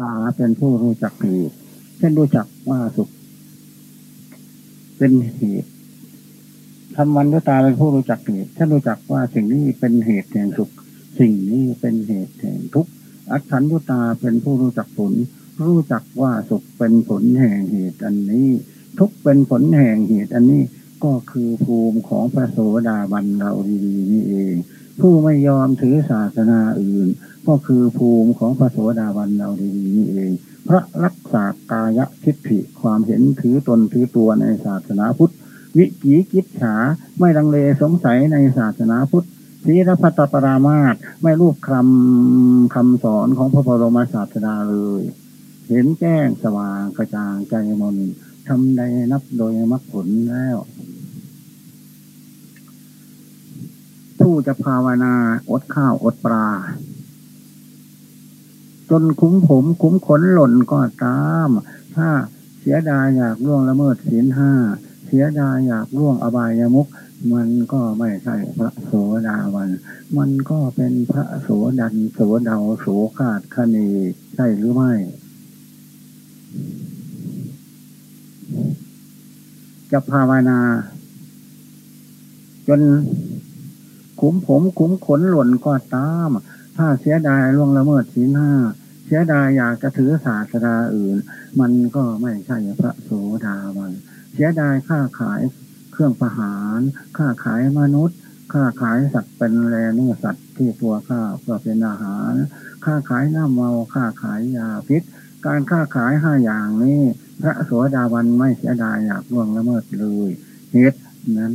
ตาเป็นผู้รู้จักเหตุเช่นรู้จักว่าสุข เป็นเหตุทำวันด้วยตาเป็นผู้รู้จักเหตุเช่นรู้จักว่าสิ่งนี้เป็นเหตุแห่งสุข สิ่งนี้เป็นเหตุแห่งทุกข์อัตถันยุตาเป็นผู้รู้จักผล รู้จักว่าสุขเป็นผลแห่งเหตุอันนี้ ทุกเป็นผลแห่งเหตุอันนี้ก็คือภูมิของพระโสดาบันเราดีๆนี่เอง ผู้ไม่ยอมถือศาสนาอื่น ก็คือภูมิของพระโสดาบันเราดีๆนี่เอง พระรักษากายทิฏฐิความเห็นถือตนถือตัวในศาสนาพุทธ วิกีกิจฉาไม่ลังเลสงสัยในศาสนาพุทธศีรพัตปรามาตไม่รูปคำคำสอนของพระบรมศาสดาเลย เห็นแจ้งสว่างกระจ่างใจมนทำใดนับโดยมรรคผลแล้วู้จะภาวนา อดข้าวอดปลา จนคุ้มผมคุ้มขนหล่นก็ตาม ถ้าเสียดายอยากล่วงละเมิดศีลห้าเสียดายอยากล่วงอบายมุกมันก็ไม่ใช่พระโสดาวัน มันก็เป็นพระโสดันโสดาโสคาดคณีใช่หรือไม่ จะภาวนา จน ขุมผมขุมขนหล่นก็ตาม ถ้าเสียดายล่วงละเมิดศีลห้าเสียดายอยากจะถือศาสดาอื่น มันก็ไม่ใช่พระโสดาวัน เสียดายค่าขายเครื่องประหารค่าขายมนุษย์ ค่าขายสัตว์เป็นแรเนื้อสัตว์ที่ตัวข้าเพื่อเป็นอาหาร ค่าขายน้ำเมาค่าขายยาพิษ การค่าขายห้าอย่างนี้ พระโสดาบันไม่เสียดายอยากล่วงละเมิดเลยเหตุ นั้น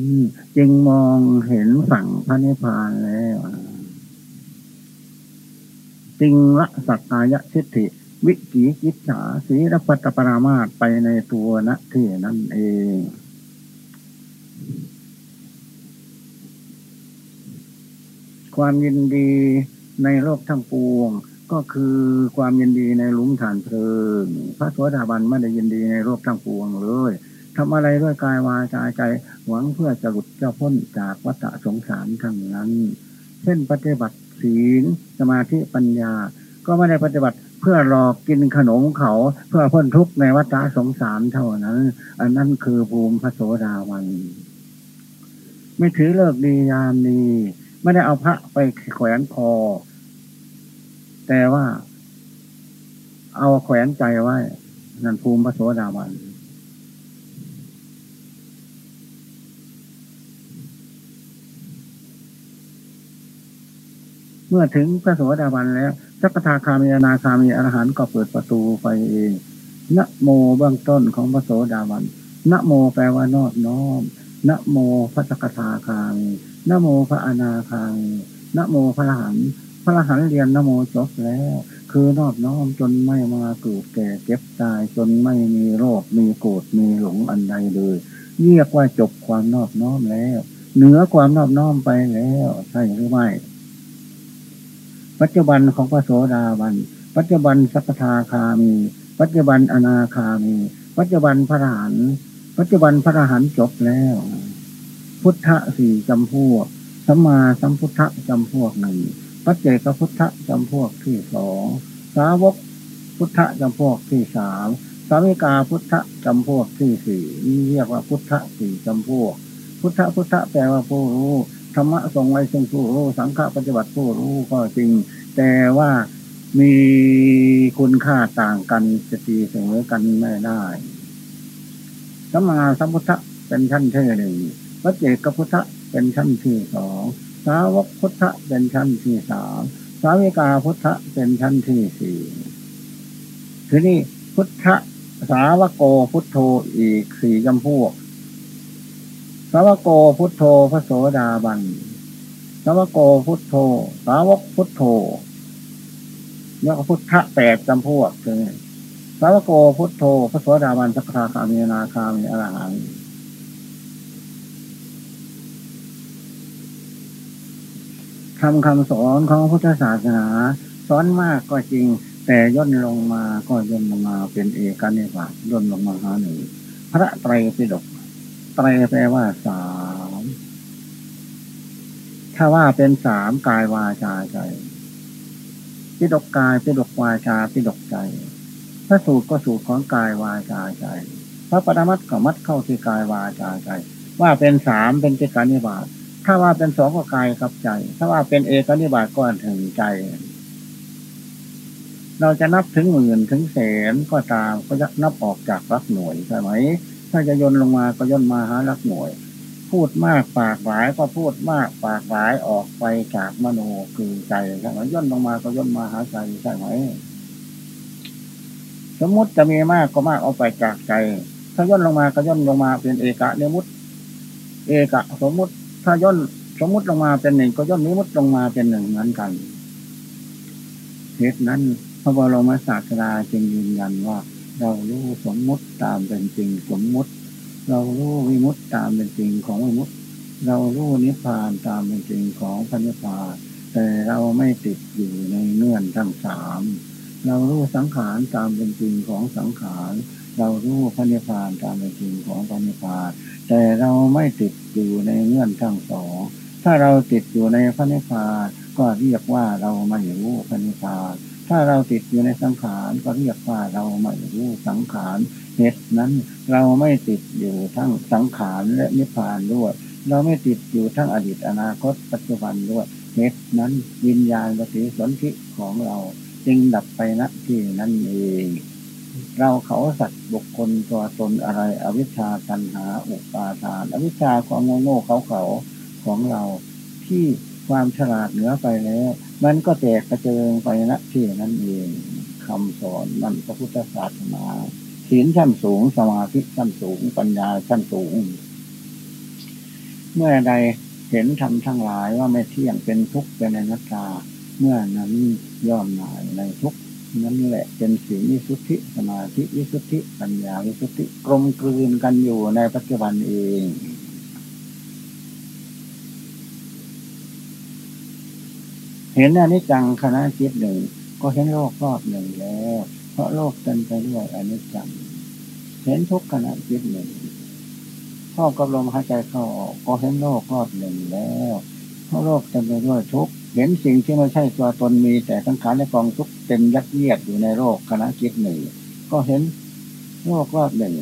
จึงมองเห็นฝั่งพระนิพพานแล้วจึงละสักกายทิฏฐิวิกิกิจฉาสีรพัตปรามาตไปในตัวนะที่นั่นเอง ความยินดีในโลกทั้งปวง ก็คือความยินดีในหลุมฐานเพลิงพระสวสดาบันไม่ได้ยินดีในโลกทั้งปวงเลย ทำอะไรด้วยกายวาจาใจ หวังเพื่อจะหลุดจะพ้นจากวัฏสงสารทั้งนั้น เช่นปฏิบัติศีลสมาธิปัญญา ก็ไม่ได้ปฏิบัติเพื่อรอกินขนมเขา เพื่อพ้นทุกข์ในวัฏสงสารเท่านั้น อันนั้นคือภูมิพระโสดาวัน ไม่ถือเลิกดียามดีไม่ได้เอาพระไปแขวนคอ แต่ว่า เอาแขวนใจไว้ นั่นภูมิพระโสดาวัน เมื่อถึงพระโสดาบันแล้วสักทาคามีนาคามีอรหันต์ก็เปิดประตูไปเองนะโมเบื้องต้นของพระโสดาบันนะโมแปลว่านอดน้อมนะโมพระสกทาคามีนะโมพระอนาคามีนะโมพระอรหันต์พระอรหันต์เรียนนะโมจบแล้ว คือนอบน้อมจนไม่มาเกิดแก่เก็บตายจนไม่มีโรคมีโกรธมีหลงอันใดเลยเรียกว่าจบความนอบน้อมแล้ว เหนือความนอบน้อมไปแล้ว ใช่หรือไม่ ปัจจุบันของพระโสดาบัน ปัจจุบันสัพทาคามี ปัจจุบันอนาคามี ปัจจุบันพระหันปัจจุบันพระหันจบแล้ว พุทธะสี่จำพวกสัมมาสัมพุทธะจำพวกหนึ่งปัจเจกพุทธะจำพวกที่สองสาวกพุทธะจำพวกที่สามสามิกาพุทธะจำพวกที่สี่นี่เรียกว่าพุทธะสี่จำพวก พุทธะพุทธะแปลว่าผู้รู้ ธรรมะทรงไว้ซึ่งผู้รู้สังฆปฏิบัติผู้รู้ก็จริง แต่ว่ามีคุณค่าต่างกันจะตีเสมอกันไม่ได้สัมมาสัมพุทธะเป็นชั้นที่หนึ่งพระเจกพุทธะเป็นชั้นที่สองสาวกพุทธะเป็นชั้นที่สามสาวิกาพุทธะเป็นชั้นที่สี่ทีนี้พุทธะสาวโกพุทโธอีกสี่จำพวก สาวโกพุทโธพระโสดาบันสาวโกพุทโธ สาวกพุทโธแล้วก็พุทธะแปดจำพวกคือสาวโกพุทโธพระโสดาบันสักคาคามีนาคามีอรหันทำคำสอนของพุทธศาสนา สอนมากก็จริง แต่ย่นลงมาก็ย่นลงมาเป็นเอกนิบาตย่นลงมาหาหนึ่งพระไตรปิฎก ไตรแปลว่าสามถ้าว่าเป็นสามกายวาจาใจพิดกกายพิดกวาจาพิดกใจ พระสูตรก็สูตรของกายวาจาใจ พระปรมัตก็มัดเข้าที่กายวาจาใจ ว่าเป็นสามเป็นจิตานิบาตถ้าว่าเป็นสองก็กายกับใจ ถ้าว่าเป็นเอกนิบาตก็ถึงใจ เราจะนับถึงหมื่นถึงแสนก็ตามก็จะนับออกจากรักหน่วยใช่ไหม ถ้าจะย่นลงมาก็ย่นมาหารักหน่วย พูดมากปากหลายก็พูดมากปากหลายออกไปจากมโนคือใจใช่ไหมย่นลงมาก็ย่นมาหาใจใช่ไหมสมมติจะมีมากก็มากเอาไปจากใจ ถ้าย่นลงมาก็ย่นลงมาเป็นเอกะเนมุตเอกะ สมมุติถ้าย่นสมมุติลงมาเป็นหนึ่งก็ย่นนิมุตลงมาเป็นหนึ่งเหมือนกันเหตุนั้นพระบรมศาสดาจึงยืนยันว่า เรารู้สมมุติตามเป็นจริงสมมุติ เรารู้วิมุตตามเป็นจริงของวิมุตเรารู้นิพพานตามเป็นจริงของพระนิพพานแต่เราไม่ติดอยู่ในเงื่อนทั้งสามเรารู้สังขารตามเป็นจริงของสังขาร เรารู้พระนิพพานตามเป็นจริงของพระนิพพาน แต่เราไม่ติดอยู่ในเงื่อนทั้งสอง ถ้าเราติดอยู่ในพระนิพพานก็เรียกว่าเราไม่รู้พระนิพพาน ถ้าเราติดอยู่ในสังขารก็เรียกว่าเราไม่รู้สังขารเหตุนั้น เราไม่ติดอยู่ทั้งสังขารและนิพพานด้วย เราไม่ติดอยู่ทั้งอดีตอนาคตปัจจุบันด้วยเหตุนั้นวิญญาณปฏิสนธิของเราจึงดับไปณที่นั่นเองเราเขาสัตว์บุคคลตัวตนอะไร อวิชชาตันหาอุปาทาน อวิชชาความโง่โง่เขาเขาของเราที่ความฉลาดเหนือไปแล้ว มันก็แตกกระเจิงไปณที่นั่นเองคำสอนนั่นพระพุทธศาสนาศีลชั้นสูงสมาธิชั้นสูง ปัญญาชั้นสูง เมื่อใดเห็นธรรมทั้งหลายว่าไม่เที่ยงเป็นทุกข์เป็นอนัตตา เมื่อนั้นย่อมหน่ายในทุกข์นั้นแหละเป็นสิ่งวิสุทธิสมาธิวิสุทธิ ปัญญาวิสุทธิกลมกลืนกันอยู่ในปัจจุบันเอง เห็นอนิจจังคณะจิตหนึ่ง ก็เห็นโลกรอบหนึ่งแล้ว เพราะโลกเต็มไปด้วยอนิจจัง เห็นทุกขณะจิตหนึ่งเข้ากับลมหายใจเข้าออกก็เห็นโลกรอบหนึ่งแล้วเพราะโลกเต็มไปด้วยทุกเห็นสิ่งที่ไม่ใช่ตัวตนมีแต่สังขารและกองทุกเต็มยัดเยียดอยู่ในโลกคณะจิตหนึ่งก็เห็นโลกรอบหนึ่ง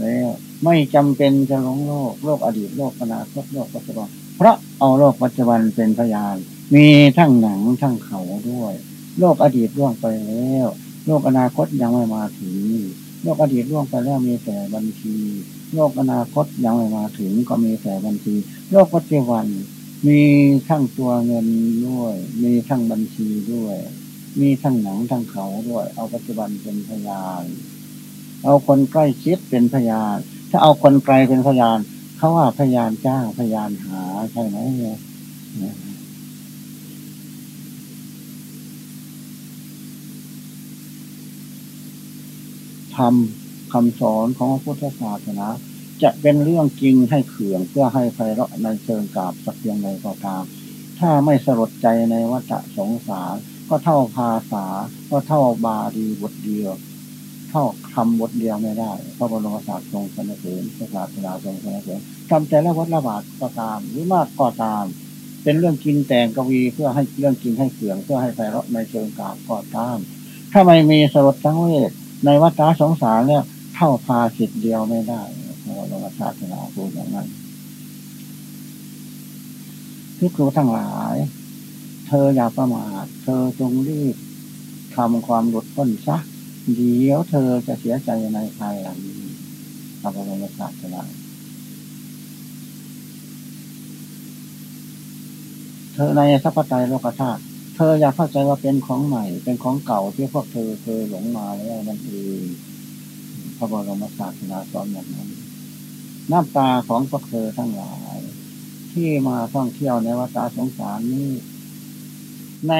แล้วไม่จำเป็นจะหลงโลกโลกอดีตโลกอนาคตโลกปัจจุบันเพราะเอาโลกปัจจุบันเป็นพยาน มีทั้งหนังทั้งเขาด้วย โลกอดีตล่วงไปแล้ว โลกอนาคตยังไม่มาถึง โลกอดีตล่วงไปแล้วมีแต่บัญชี โลกอนาคตยังไม่มาถึงก็มีแต่บัญชี โลกปัจจุบัน มีทั้งตัวเงินด้วย มีทั้งบัญชีด้วย มีทั้งหนังทั้งเขาด้วย เอาปัจจุบันเป็นพยาน เอาคนใกล้ชิดเป็นพยาน ถ้าเอาคนไกลเป็นพยานเขาว่าพยานจ้างพยานหาใช่ไหมเนี่ย ทำคำสอนของพุทธศาสนาจะเป็นเรื่องจริงให้เขื่องเพื่อให้ไพเราะในเชิงกาบสักเพียงใดก็ตาม ถ้าไม่สลดใจในวัฏสงสารก็เท่าภาษา ก็เท่าบาดีบทเดียว เท่าคำบทเดียวไม่ได้พระบรมศาสตร์ทรงสนเสริญพระศาสดาทรงสนเสริญทำแต่ละวัดละบาทก็ตามหรือมากก็ตาม เป็นเรื่องจริงแต่งกวีเพื่อให้เรื่องจริงให้เขื่องเพื่อให้ไพเราะในเชิงกาบก็ตาม ถ้าไม่มีสลดสังเวช ในวัฏสงสารเนี่ยเท่าพาสิทธิ์เดียวไม่ได้พระบรมศาสนาพูดอย่างนั้นที่ครูทั้งหลาย เธออย่าประมาท เธอจงรีบทำความหลุดพ้นซะ เดี๋ยวเธอจะเสียใจในภายหลังพระบรมศาสนาเธอในสัพพไตโลกธาตุ เธออย่าเข้าใจว่าเป็นของใหม่ เป็นของเก่าที่พวกเธอเคยหลงมาแล้วนั่นเองพระบรมศาสนาสอนอย่างนั้นน้ำตาของพวกเธอทั้งหลาย ที่มาท่องเที่ยวในวัฏสงสารนี้ใน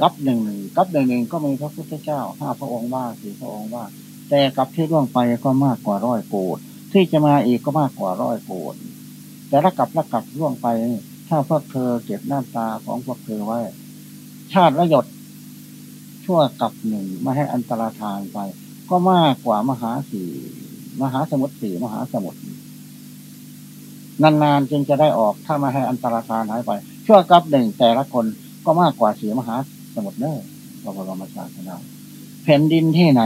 กับหนึ่งหนึ่งกับหนึ่งหนึ่งก็มีพระพุทธเจ้าห้าพระองค์ว่าสี่พระองค์ว่า แต่กับที่ร่วงไปก็มากกว่าร้อยโกดที่จะมาอีกก็มากกว่าร้อยโกดแต่ละกับละกับร่วงไป ถ้าพวกเธอเก็บน้ำตาของพวกเธอไว้ ชาติละหยด ชั่วกับหนึ่งไม่ให้อันตรธานไป ก็มากกว่ามหาสี่มหาสมุทรสี่มหาสมุทรนานๆจึงจะได้ออกถ้ามาให้อันตรธานหายไป ชั่วกับหนึ่งแต่ละคนก็มากกว่าสีมหาสมุทรเนอพระบรมศาสนาแผ่นดินที่ไหน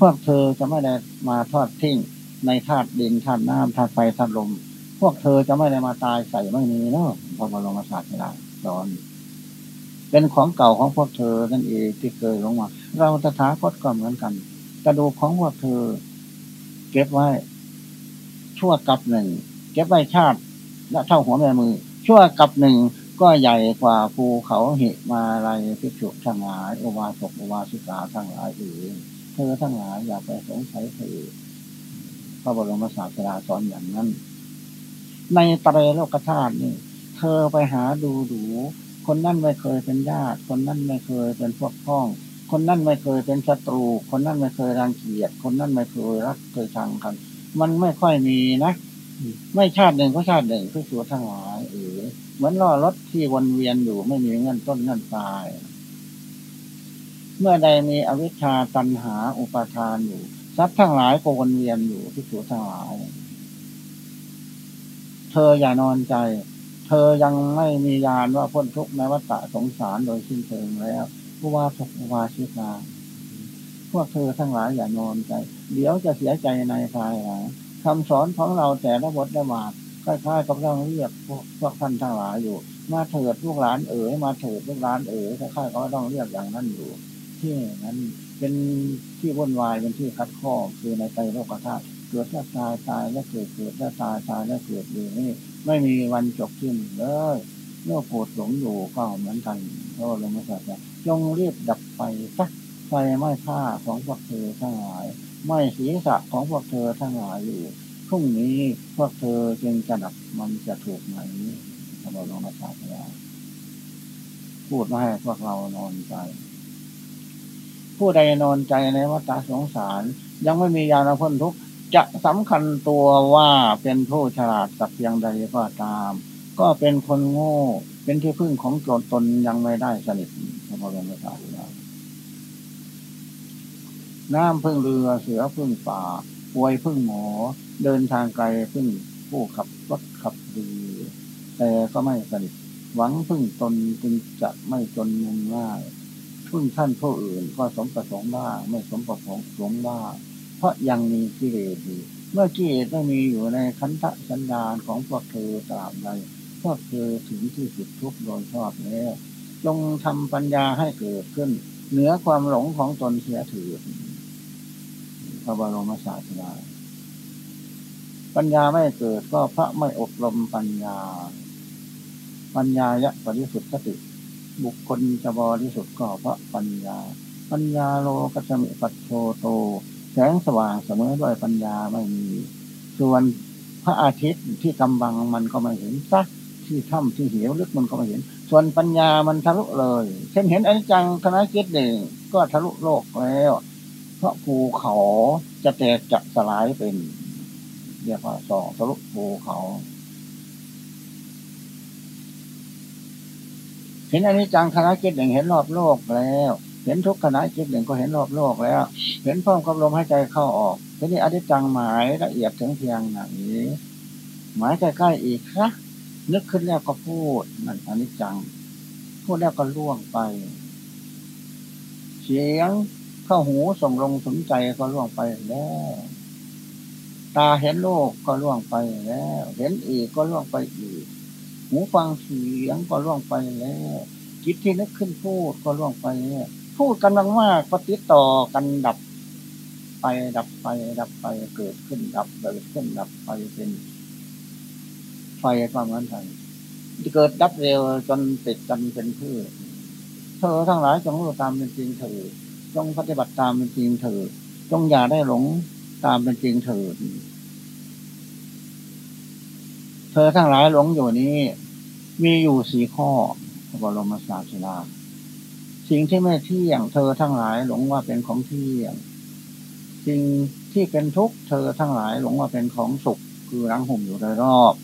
พวกเธอจะไม่ได้มาทอดทิ้งในธาตุดินธาตุน้ำธาตุไฟธาตุลม พวกเธอจะไม่ได้มาตายใส่ไม่มีเนาะพระบรมศาสดาสอน เป็นของเก่าของพวกเธอนั่นเองที่เคยลงมา เราตถาคตก็เหมือนกัน กระดูกของพวกเธอ เก็บไว้ ชั่วกับหนึ่ง เก็บไว้ชาติและเท่าหัวแม่มือ ชั่วกับหนึ่งก็ใหญ่กว่าภูเขาเหมาลัยพิจุทั้งหลายอุบาสกอุบาสิกาทั้งหลายอื่นเธอทั้งหลายอย่าไปสงสัยเธอพระบรมศาสดาสอนอย่างนั้น ในตรโลกธาตุนี่ เธอไปหาดูดู คนนั่นไม่เคยเป็นญาติ คนนั่นไม่เคยเป็นพวกพ้อง คนนั่นไม่เคยเป็นศัตรู คนนั่นไม่เคยรังเกียจ คนนั่นไม่เคยรักเคยชังกัน มันไม่ค่อยมีนะ ไม่ชาติหนึ่งก็ชาติหนึ่งคือสัวทั้งหลายเออเหมือนล่อรถที่วนเวียนอยู่ไม่มีเงินต้นเงินปลาย เมื่อใดมีอวิชชาตันหาอุปาทานอยู่ทรัพย์ทั้งหลายก็วนเวียนอยู่ที่สัวทั้งหลาย เธออย่านอนใจ เธอยังไม่มียานว่าพ้นทุกข์ในวัฏสงสารโดยสิ้นเชิงแล้วผู้ว่าทุกวาชิกาพวกเธอทั้งหลายอย่านอนใจ เดี๋ยวจะเสียใจในภายหลังคำสอนของเราแต่ละบทละหมาดคล้ายๆกับเราเรียกพวกพวกท่านทั้งหลายอยู่ มาเถิดลูกหลานเอ๋ยมาเถิดลูกหลานเอ๋ยคล้ายๆก็ต้องเรียกอย่างนั้นอยู่ ที่นั้นเป็นที่วุ่นวายเป็นที่คัดข้อคือในใจโลกธาตุเกิดแล้วตายตายแล้วเกิดเกิดแล้วตายตายแล้วเกิดอยู่นี่ ไม่มีวันจบสิ้นเลยเมื่อปวดหลงอยู่ก็เหมือนกันก็ลงมาสัตว์จงรีบดับไฟสักไฟไหม้ผ้าของพวกเธอทั้งหลายไหม้ศีรษะของพวกเธอทั้งหลายอยู่พรุ่งนี้พวกเธอจึงจะดับมันจะถูกไหมพระบรมศาสดาพูดมาให้พวกเรานอนใจ ผู้ใดนอนใจในวัฏสงสาร ยังไม่มียาณพ้นทุกข์ จะสำคัญตัวว่าเป็นผู้ฉลาดสักเพียงใดก็ตาม ก็เป็นคนโง่ เป็นที่พึ่งของตนตนยังไม่ได้สนิทพระบรมศาสดาน้ำพึ่งเรือเสือพึ่งป่าป่วยพึ่งหมอ เดินทางไกลพึ่งผู้ขับรถขับเรือแต่ก็ไม่สนิทหวังพึ่งตนจึงจะไม่จนมุมง่ายพึ่งท่านผู้อื่นก็สมประสงค์บ้ไม่สมประสงค์บ้าง เพราะยังมีกิเลสอยู่ เมื่อกิเลสไม่มีอยู่ในคันธสันดานของพวกเธอตามใดพวกเธอถึงที่สุดทุกโดยชอบแล้วจงทำปัญญาให้เกิดขึ้น เหนือความหลงของตนเสียถือพระบรมศาสดาปัญญาไม่เกิดก็พระไม่อบรมปัญญา ปัญญายะปริสุทธิ์สติ บุคคลจะบริสุทธิ์ก็เพราะปัญญา ปัญญาโลกัจมิปัจโชโต สงสว่างเสมอด้วยปัญญาไม่มี ส่วนพระอาทิตย์ที่กำบังมันก็ไม่เห็นซักที่ถ้ำที่เหวลึกมันก็ไม่เห็น ส่วนปัญญามันทะลุเลย เช่นเห็นอนิจจังคณะคิดเด่งก็ทะลุโลกแล้ว เพราะภูเขาจะแตกจะสลายเป็นเรียกว่าสองทะลุภูเขา เห็นอนิจจังคณะคิดเด่งเห็นรอบโลกแล้ว เห็นทุกคณะคิดเด่งก็เห็นรอบโลกแล้ว เห็นพร้อมกับลมหายใจเข้าออกทีนี้อนิจจังหมายละเอียดถึงเพียงไหนหมายใกล้ๆอีกครับนึกขึ้นแล้วก็พูดนั่นอนิจจัง พูดแล้วก็ล่วงไป เสียงเข้าหูส่งลงสนใจก็ล่วงไปแล้ว ตาเห็นโลกก็ล่วงไปแล้ว เห็นอีกก็ล่วงไปอีก หูฟังเสียงก็ล่วงไปแล้วจิตที่นึกขึ้นพูดก็ล่วงไปแล้ว พูดกันมากๆปฏิต่อกันดับ ไปดับไป ดับไปเกิดขึ้นดับเกิดขึ้นดับไปเป็นไฟความนั้นไปจะเกิดดับเร็วจนติดกันเป็นพืชเธอทั้งหลายจงรู้ตามเป็นจริงเถิดจงปฏิบัติตามเป็นจริงเถิดจงอย่าได้หลงตามเป็นจริงเถิดเธอทั้งหลายหลงอยู่นี้ มีอยู่สี่ข้อพระบรมศาสดา สิ่งที่ไม่เที่ยงเธอทั้งหลายหลงว่าเป็นของเที่ยง สิ่งที่เป็นทุกข์เธอทั้งหลายหลงว่าเป็นของสุขคือรังห่มอยู่โดยรอบ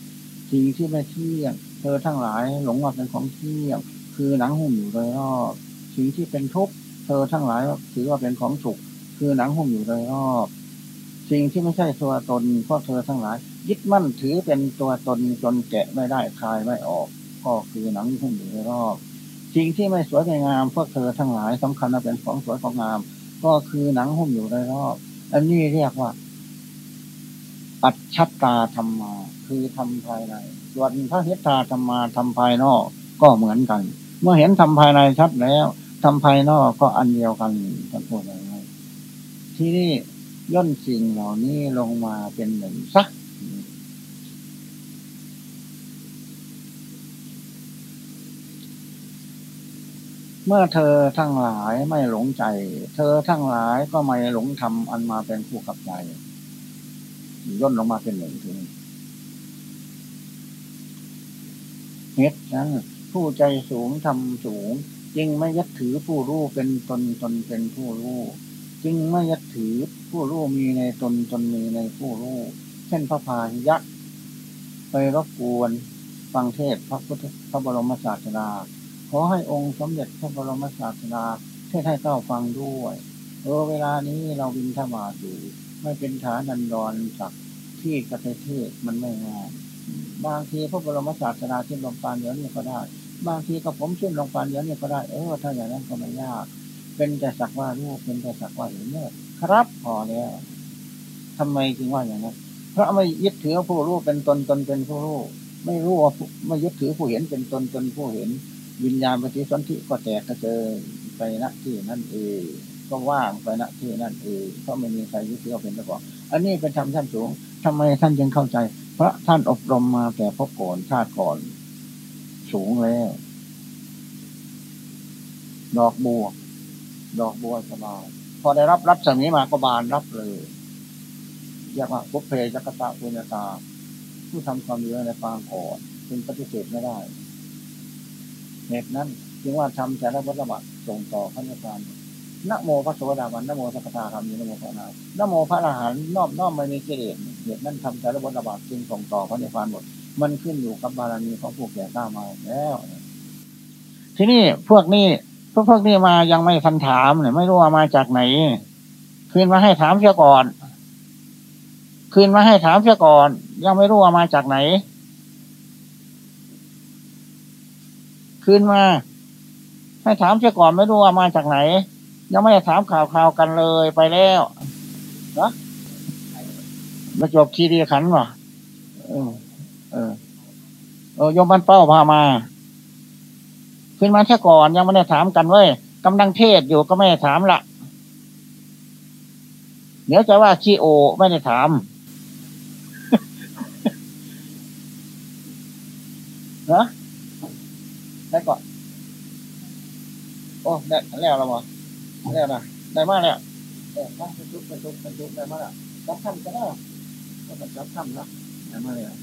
สิ่งที่ไม่เที่ยง เธอทั้งหลายหลงว่าเป็นของเที่ยง คือหนังหุ้มอยู่โดยรอบสิ่งที่เป็นทุกข์เธอทั้งหลายถือว่าเป็นของสุข คือหนังหุ้มอยู่โดยรอบสิ่งที่ไม่ใช่ตัวตนพวกเธอทั้งหลาย ยึดมั่นถือเป็นตัวตนจนแกะไม่ได้คลายไม่ออก ก็คือหนังหุ้มอยู่โดยรอบ สิ่งที่ไม่สวยไม่งามพวกเธอทั้งหลายสำคัญว่าเป็นของสวยของงาม ก็คือหนังหุ้มอยู่ในรอบอันนี้เรียกว่า ปัจชัตตาธรรมา คือทำภายใน ส่วนพระเฮตตาธรรมาทำภายนอกก็เหมือนกัน เมื่อเห็นทำภายในชัดแล้วทำภายนอกก็อันเดียวกันท่านพูดอะไรที่นี่ย่นสิ่งเหล่านี้ลงมาเป็นหนึ่งสัก เมื่อเธอทั้งหลายไม่หลงใจ เธอทั้งหลายก็ไม่หลงทำอันมาเป็นผู้กับใจย่นลงมาเป็นหนึ่งถึงเหตุนั้นผู้ใจสูงทำสูง จึงไม่ยึดถือผู้รู้เป็นตนตนเป็นผู้รู้จึงไม่ยึดถือผู้รู้มีในตนตนมีในผู้รู้เช่นพระพาหิยะไปรบกวน ฟังเทศพระพุทธพระบรมศาสดา ขอให้องค์สมเด็จพระบรมศาสดาเทศให้เจ้าฟังด้วย เออเวลานี้เราบินธบาตอยู่ไม่เป็นฐานันดรจากที่กระเทศมันไม่ง่ายบางทีพระบรมศาสดาที่ลงปานเดี๋ยวนี้ก็ได้ บางทีก็ผมขึ้นลงปานเดี๋ยวนี้ก็ได้ เออถ้าอย่างนั้นก็ไม่ยาก เป็นแต่สักว่ารู้เป็นแต่สักว่าเห็นเนี่ยครับพอแล้วทำไมจึงว่าอย่างนั้นพระไม่ยึดถือผู้รู้เป็นตนตนเป็นผู้รู้ไม่รู้ว่าไม่ยึดถือผู้เห็นเป็นตนตนผู้เห็น วิญญาณปฏิสนธิก็แตกกระเจิงไปณที่นั่นเองก็ว่างไปณที่นั่นเองเพราะไม่มีใครยึดถือเป็นเจ้าของอันนี้เป็นธรรมชั้นสูงทำไมท่านยังเข้าใจ เพราะท่านอบรมมาแต่พบก่อนชาติก่อน สูงแล้ว ดอกบัวดอกบัวสบายพอได้รับรับสมีมาก็บานรับเลยเรียกว่าพุเพจักตะปุญญาตาผู้ทำความดีในปางก่อนจึงปฏิเสธไม่ได้ เหตุนั้นจึงว่าทำแต่ละวัฏบัตส่งต่อพระนิพพานนโมพระโสดาบันนโมสักตาคำนี้นโมพระนานโมพระอรหันต์นอบน้อมไม่มีเกลียดเหตุนั้นทำแต่ละวัฏบัตจึงส่งต่อพระนิพพานหมด มันขึ้นอยู่กับบารมีของผู้แก่ก้ามาแล้ว ทีนี้พวกนี้พวกพวกนี้มายังไม่ทันถามเนี่ยไม่รู้ว่ามาจากไหน คืนมาให้ถามเสียก่อน คืนมาให้ถามเสียก่อน ยังไม่รู้ว่ามาจากไหน คืนมา ให้ถามเสียก่อนไม่รู้ว่ามาจากไหน ยังไม่ได้ถามข่าวข่าวกันเลยไปแล้วนะมาจบคีรีขันวะเออ เออเออยมบันเป้าพามา ขึ้นมาแค่ก่อนยังไม่ได้ถามกันเว้ยกำลังเทศอยู่ก็ไม่ได้ถามละเดี๋ยวจะว่าชีโอ ไม่ได้ถามนะ ได้ก่อน โอ้ได้แล้วเราบ่แล้วนะได้มากแล้วเออไปจุกไปจุกไปจุกได้มากแล้วจับทำก็ได้ก็ต้องจับทำนะได้มาแล้ว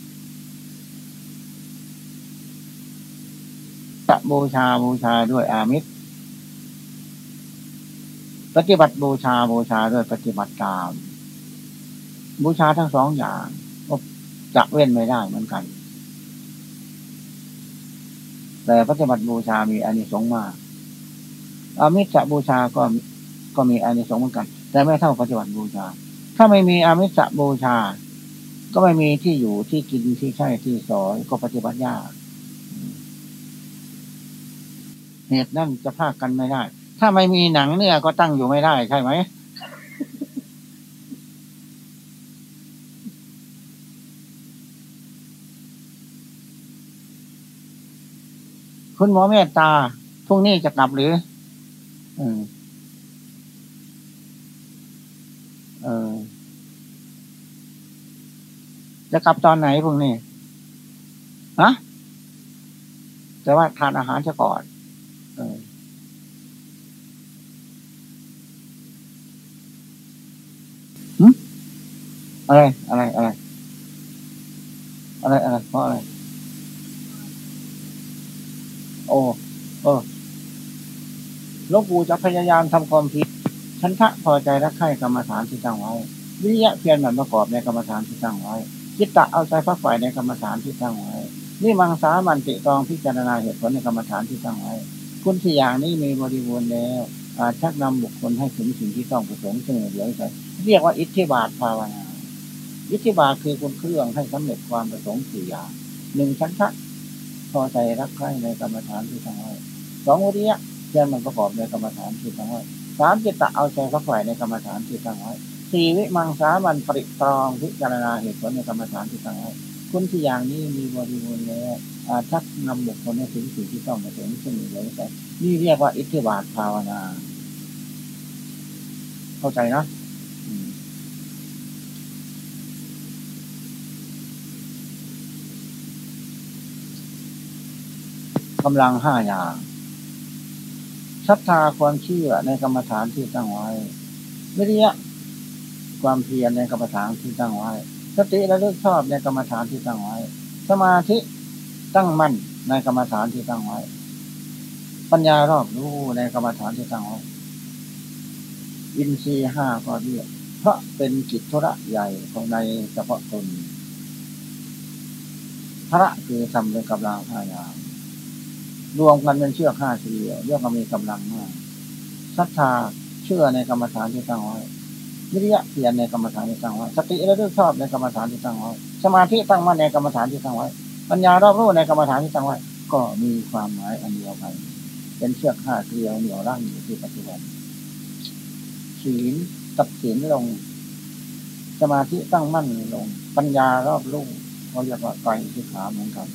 จะบูชาบูชาด้วยอามิตรปฏิบัติบูชาบูชาด้วยปฏิบัติตาม บูชาทั้งสองอย่างก็จะเว้นไม่ได้เหมือนกัน แต่ปฏิบัติบูชามีอานิสงส์มากอามิสบูชาก็ก็มีอานิสงส์เหมือนกัน แต่ไม่เท่าปฏิบัติบูชา ถ้าไม่มีอามิสบูชา ก็ไม่มีที่อยู่ที่กินที่ใช้ที่สอยก็ปฏิบัติยากเหตุนั่นจะพากันไม่ได้ ถ้าไม่มีหนังเนื้อก็ตั้งอยู่ไม่ได้ใช่ไหม คุณหมอเมตตาพรุ่งนี้จะกลับหรือเออเออจะกลับตอนไหนพรุ่งนี้ฮะแต่ว่าทานอาหารซะก่อนเอออะไร อะไร อะไร อะไร อะไรเพราะอะไร หลวงปู่จะพยายามทำความผิดฉันทะพอใจรักใคร่กรรมฐานที่ตั้งไว้ วิริยะเพียรหมั่นประกอบในกรรมฐานที่ตั้งไว้จิตตะเอาใจพักฝ่ายในกรรมฐานที่ตั้งไว้นี่มังสามันติตองพิจารณาเหตุผลในกรรมฐานที่ตั้งไว้ คุณที่อย่างนี้มีบริบูรณ์แล้วอาชักนำบุคคลให้ถึงสิ่งที่ต้องประสงค์เสมอเหลือใส่เรียกว่าอิทธิบาทภาวนาอิทธิบาทคือคุณเครื่องให้สำเร็จความประสงค์สี่อย่างหนึ่งชั้นทะพอใจรักใคร่ในกรรมฐานที่ทั้งไว้สองวิริยะ เพียรมันประกอบในกรรมฐานที่ทั้งไว้สามจิตตะเอาใจพักไฝ่ในกรรมฐานที่ตั้งไว้สี่วิมังสามันปริตรองพิจารณาเหตุผลในกรรมฐานที่ตั้งไว้คุณที่อย่างนี้มีบริบูรณ์แล้วอาชักนำบุคคลให้ถึงสิ่งที่ต้องมาถึงซึ่งมีเลยแต่นี่เรียกว่าอิทธิบาทภาวนา เข้าใจนะกำลังห้าอย่าง ศรัทธาความเชื่อในกรรมฐานที่ตั้งไว้วิริยะความเพียรในกรรมฐานที่ตั้งไว้ สติและเลือกชอบในกรรมฐานที่ตั้งไว้ สมาธิตั้งมั่นในกรรมฐานที่ตั้งไว้ ปัญญารอบรู้ในกรรมฐานที่ตั้งไว้ อินทรีห้าก็เรียกเพราะเป็นกิจธุระใหญ่ของในเฉพาะตนพระคือทำเป็นกำลังห้ายาง รวมกันเป็นเชือกห้าทีเรียกว่ามีกำลังมากศรัทธาเชื่อในกรรมฐานที่ตั้งไว้วิริยะเพียรในกรรมฐานที่ตั้งไว้สติและด้วยชอบในกรรมฐานที่ตั้งไว้สมาธิตั้งมั่นในกรรมฐานที่ตั้งไว้ ปัญญารอบรู้ในกรรมฐานที่ตั้งไว้ ก็มีความหมายอันเดียวกันเป็นเชือกห้าเกลียวเหนี่ยวร่างอยู่ที่ปัจจุบันศีลตัดศีลลง สมาธิตั้งมั่นลง ปัญญารอบรู้เขาเรียกว่าไกลที่ขาเหมือนกัน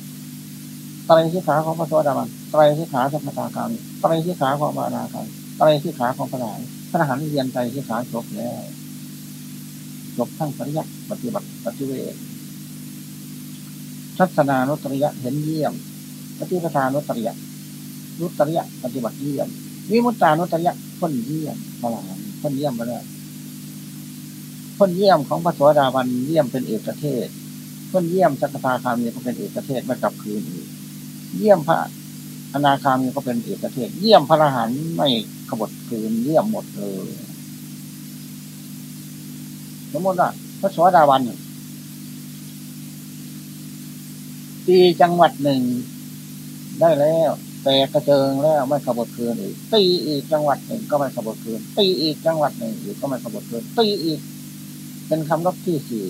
ไตรสิขาของพระโสดาบัน ไตรสิขาสัพพตาการไตรสิขาของพระอนาคาไตรสิขาของพระหลานพระหันเรียนไตรสิขาจบแล้วจบทั้งปริยัติปฏิบัติปฏิเวททัศนานุตริยะเห็นเยี่ยม ปฏิปทานุตริยะนุตริยะปฏิบัติเยี่ยมวิมุตตานุตริยะพ้นเยี่ยมพระหลานพ้นเยี่ยมมาแล้วพ้นเยี่ยมของพระโสดาบันเยี่ยมเป็นเอกเทศพ้นเยี่ยมสักตาคามีก็เป็นเอกเทศไม่กลับคืนอีกเยี่ยมพระ อนาคามีก็เป็นเอกเทศเยี่ยมพระอรหันต์ไม่ขบคืนเยี่ยมหมดเลยสมมติว่าพระสวสดาวันตีจังหวัดหนึ่งได้แล้วแต่กระเจิงแล้วไม่ขบคืนอีกตีอีกจังหวัดหนึ่งก็ไม่ขบคืนตีอีกจังหวัดหนึ่งอีกก็ไม่ขบคืนตีอีก เป็นคำลบที่สี่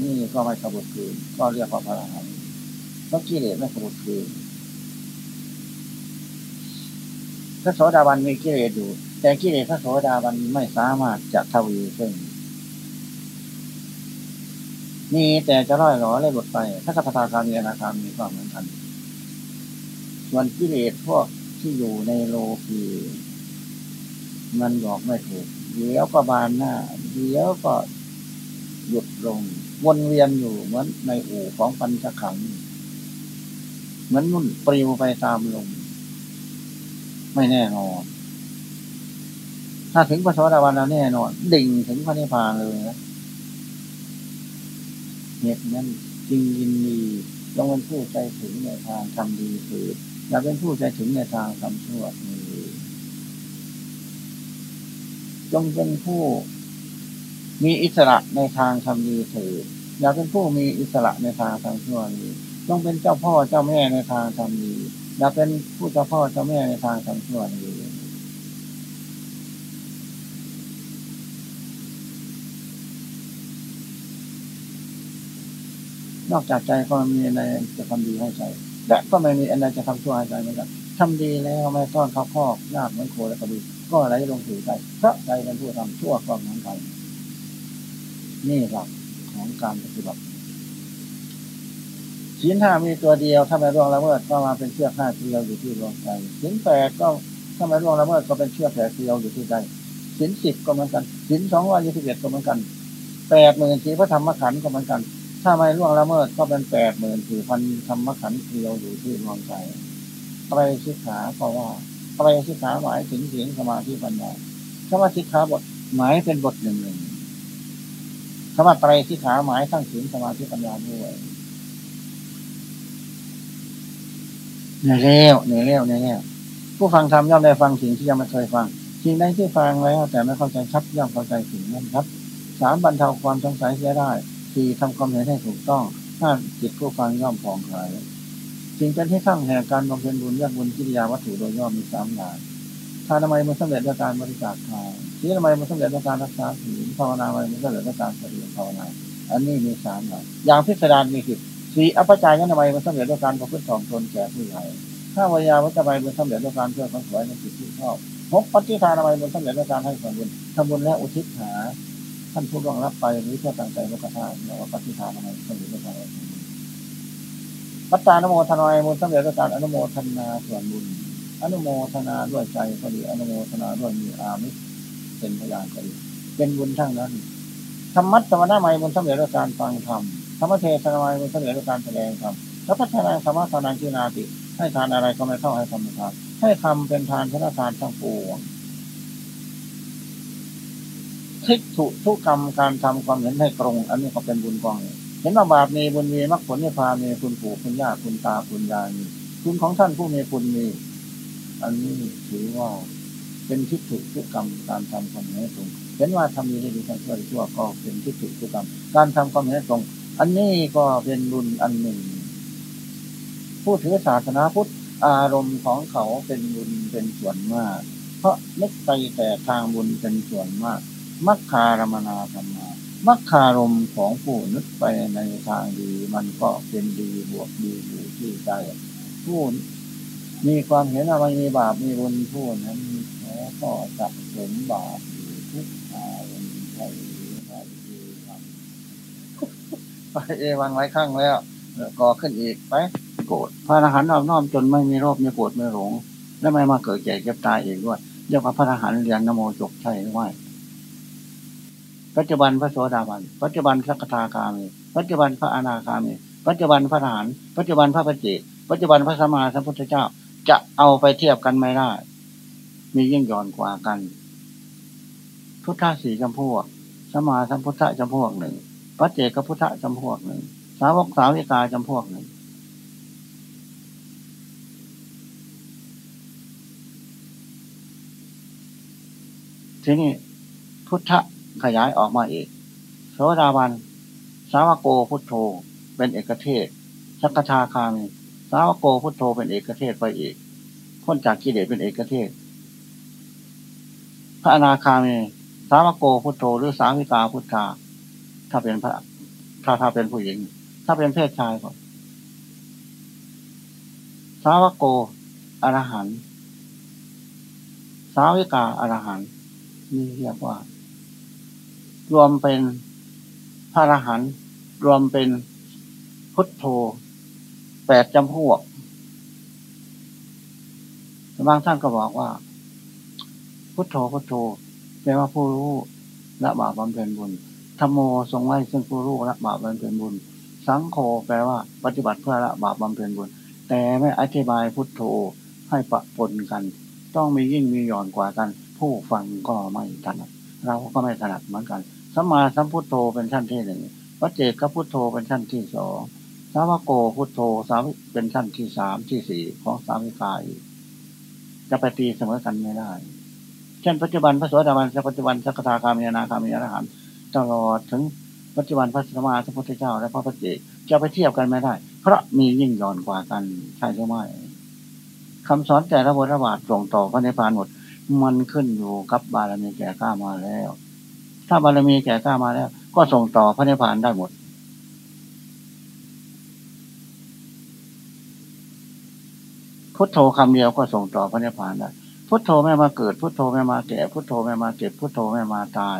นี่ก็ไม่ขบคืนก็เรียกว่าพระอรหันต์ลบกิเลสไม่ขบคืน พระโสดาบันมีกิเลสอยู่ แต่กิเลสพระโสดาบันไม่สามารถจะทวีขึ้นมีแต่จะร้อยหลอเลยหมดไป ถ้ากัปตาคามีอนาคามีความเหมือนกัน ส่วนกิเลสพวกที่อยู่ในโลกีมันบอกไม่ถูก เดี๋ยวก็บานหน้า เดี๋ยวก็หยุดลง วนเวียนอยู่เหมือนในอู่ของปัญจขังเหมือนนุ่นปลิวไปตามลม ไม่แน่นอน ถ้าถึงพระสวัสดิวันแล้วแน่นอน ดิ่งถึงพระนิพพานเลยนะเหตุนั้นจริงยินดีต้องเป็นผู้ใจถึงในทางทำดีคืออย่าเป็นผู้ใจถึงในทางทำชั่วมือจงเป็นผู้มีอิสระในทางทำดีเถิดอย่าเป็นผู้มีอิสระในทางทำชั่วนี้ต้องเป็นเจ้าพ่อเจ้าแม่ในทางทำดี อย่าเป็นผู้เจ้าพ่อเจ้าแม่ในทางทำชั่วนี้นอกจากใจก็มีอะไรจะทำดีให้ใจและก็ไม่มีอะไรจะทำชั่วให้ใจเหมือนกันทำดีแล้วไม่ต้อนเข้าคอกยากเหมือนโคและกระบือก็ไหลลงสู่ใจพระใจเป็นผู้ทำชั่วก็เหมือนกันนี่หลักของการปฏิบัติ ศีลห้ามีตัวเดียวถ้าไม่ร่วงละเมิดก็มาเป็นเชือกห้าเกลียวอยู่ที่ดวงใจศีลแปดก็ถ้าไม่ร่วงละเมิดก็เป็นเชือกแปดเกลียวอยู่ที่ใจศีลสิบก็เหมือนกันศีลสองร้อยยี่สิบเอ็ดก็เหมือนกันแปดหมื่นสี่พระธรรมขันธ์ก็เหมือนกัน ถ้าไม่ร่วงละเมิดก็เป็นแปดหมื่นสี่พันธรรมขันธ์เกลียวอยู่ที่ดวงใจอะไรสิกขาเพราะว่าอะไรสิกขาหมายถึงเสียงสมาธิปัญญาคำว่าสิกขาบทหมายเป็นบทหนึ่งหนึ่งคำว่าไตรสิกขาหมายทั้งศีลสมาธิปัญญาด้วย เหนื่อยแล้วเหนื่อยแล้วเหนื่อยแล้วผู้ฟังทำย่อมได้ฟังสิ่งที่ยังไม่เคยฟังสิ่งใดที่ฟังแล้วแต่ไม่เข้าใจชัดย่อมเข้าใจสิ่งนั้นครับสามบรรเทาความสงสัยเสียได้สี่ทำความเห็นให้ถูกต้องห้าจิตผู้ฟังย่อมผ่องคลายสิ่งเป็นที่ตั้งแห่งการบำเพ็ญบุญยากบุญกิริยาวัตถุโดยย่อมมีสามอย่างทานทำไมมันสำเร็จด้วยการบริจาคทานศีลทำไมมันสำเร็จด้วยการรักษาศีลภาวนาทำไมมันสำเร็จด้วยการปฏิบัติภาวนา อันนี้มีสามอย่างอย่างพิสดารมีสิบ สีอัปจายนั้นทำไมมันสำเร็จด้วยการประพฤติสองตนแก่ผู้ใหญ่ถ้าวิยาวัจจะไปมันสำเร็จด้วยการเพื่อความสวยในจิตที่ชอบหกปฏิทานอะไรบุญสำเร็จด้วยการให้ส่วนบุญทำบุญและอุทิศหา ท่านผู้ร่วงรับไปหรือเพื่อตั้งใจโลกธาตุเราปฏิทานอะไรสำเร็จด้วยการปัตตานโมทนายบุญสำเร็จด้วยการอนุโมทนาส่วนบุญ อนุโมทนาด้วยใจก็ดีอนุโมทนาด้วยมีอามิเป็นพยานก็ดีเป็นบุญทั้งนั้นธรรมะธรรมะใหม่บุญสำเร็จด้วยการฟังธรรม รรมเทศนาใหม่บุญสำเร็จด้วยการแสดงธรรมแล้วพัฒนาธรรมะทานังที่นาติให้ทานอะไรก็ไม่เข้าให้ทำทานให้ทำเป็นทานชนะทานทั้งปวงทิฏฐุทุกกรรมการทำความเห็นให้ตรง อันนี้ก็เป็นบุญกองเห็นว่าบาปมีบุญมีมรรคผลนิพพานมีคุณปู่คุณย่าคุณตาคุณยายมีคุณของท่านผู้มีคุณมี อันนี้ถือว่าเป็นทิฏฐุทุกกรรมการทำความเห็นให้ตรง เห็นว่าทำดีได้ดีทำชั่วได้ชั่วก็เป็นทิฏฐุทุกกรรมการทำความเห็นให้ตรง อันนี้ก็เป็นบุญอันหนึ่ง ผู้ถือศาสนาพุทธอารมณ์ของเขาเป็นบุญเป็นส่วนมาก เพราะนึกไปแต่ทางบุญเป็นส่วนมาก มัคคารมนาธรรมา มัคคารมของผู้นึกไปในทางดี มันก็เป็นดีบวกดีอยู่ที่ใจผู้มีความเห็นว่ามีบาปมีบุญผู้นั้นแล้ก็จะสมบาป ไปเอวังไว้ข้างแล้วก่อขึ้นอีกไปโกรธพระอรหันต์นอบน้อมจนไม่มีโรคไม่โกรธไม่หลง และไม่มาเกิดแก่เก็บตายเองด้วยเรียกว่าพระอรหันต์เรียนนโมจกใช่หรือไม่ปัจจุบันพระโสดาบัน ปัจจุบันสักทาคามี ปัจจุบันพระอนาคามี ปัจจุบันพระอรหันต์ปัจจุบันพระปฏิเจปัจจุบันพระสัมมาสัมพุทธเจ้า จะเอาไปเทียบกันไม่ได้ มียิ่งย่อนกว่ากัน พุทธะสี่จำพวกสมาสัมพุทธะจำพวกหนึ่ง พระเจกพุทธะจำพวกหนึ่งสาวกสาวิกาจำพวกหนึ่งทีนี้พุทธขยายออกมาอีกโสดาบัน สาวโกพุทโธเป็นเอกเทศสักทาคามีสาวโกพุทโธเป็นเอกเทศไปอีกพ้นจากกิเลสเป็นเอกเทศ พระอนาคามีสาวโกพุทโธหรือสาวิกาพุทธา ถ้าเป็นพระถ้าถ้าเป็นผู้หญิง ถ้าเป็นเพศชายก็สาวโกอรหันสาวิกาอรหันนี่เรียกว่า รวมเป็นพระอรหันรวมเป็นพุทโธแปดจำพวกบางท่านก็บอกว่า พุทโธพุทโธแปลว่าผู้รู้ละบาปบำเพ็ญบุญ ธรรมโมทรงไว้ซึ่งผู้รู้ละบาปบำเพ็ญบุญ สังโฆแปลว่าปฏิบัติเพื่อละบาปบำเพ็ญบุญ แต่ไม่อธิบายพุทโธให้ปะปนกัน ต้องมียิ่งมีหย่อนกว่ากัน ผู้ฟังก็ไม่ถนัดเราก็ไม่ถนัดเหมือนกันสัมมาสัมพุทโธเป็นชั้นที่หนึ่งวัจเจกพุทโธเป็นชั้นที่สองสาวโกพุทโธสามเป็นชั้นที่สามที่สี่ของสามิกายจะไปตีเสมอกันไม่ได้ เช่นปัจจุบันพระสวัสดิบันปัจจุบันสักทาคามีนาคามีอรหัน ตลอดถึงปัจจุบันพระสัมมาสัมพุทธเจ้าและพระพัจเจกจะไปเทียบกันไม่ได้ เพราะมียิ่งย่อนกว่ากันใช่หรือไม่คำสอนแต่ละบทระบาดส่งต่อพระนิพพานหมด มันขึ้นอยู่กับบารมีแก่กล้ามาแล้ว ถ้าบารมีแก่กล้ามาแล้ว ก็ส่งต่อพระนิพพานได้หมด พุทโธคำเดียวก็ส่งต่อพระนิพพานได้ พุทโธไม่มาเกิด พุทโธไม่มาแก่ พุทโธไม่มาเก็บ พุทโธไม่มาตาย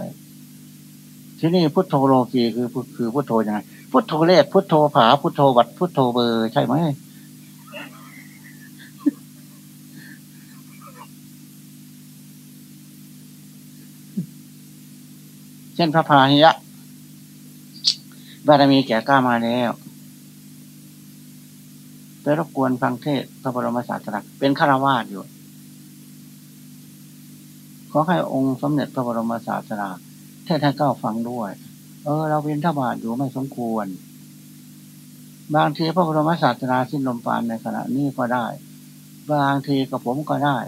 ที่นี่พุทโธโลกีคือคือพุทโธยังไงพุทโธเลขพุทโธผาพุทโธวัดพุทโธเบอร์ใช่ไหมเช่นพระพาหิยะบารมีแก่กล้ามาแล้วไปรบกวนฟังเทศพระบรมศาสดาเป็นฆราวาสอยู่ ขอให้องค์สมเด็จพระบรมศาสดา เทศให้เก้าฟังด้วย เออ เราเป็นทบาทอยู่ไม่สมควร บางทีพระบรมศาสดาสิ้นลมปานในขณะนี้ก็ได้ บางทีกับผมก็ได้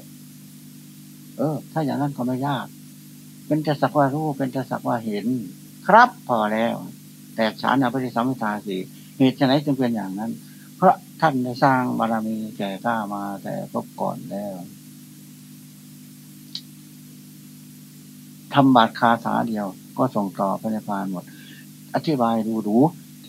เออ ถ้าอย่างนั้นก็ไม่ยาก เป็นจะสักว่ารู้เป็นจะสักว่าเห็น ครับพอแล้ว แต่ฉานอภิสัมมิทาสีเหตุไหนจึงเป็นอย่างนั้น เพราะท่านได้สร้างบารมีแก่กล้ามาแต่พบก่อนแล้ว ทำบาดคาสาเดียว ก็ส่งต่อไปในพานหมด อธิบายดูดู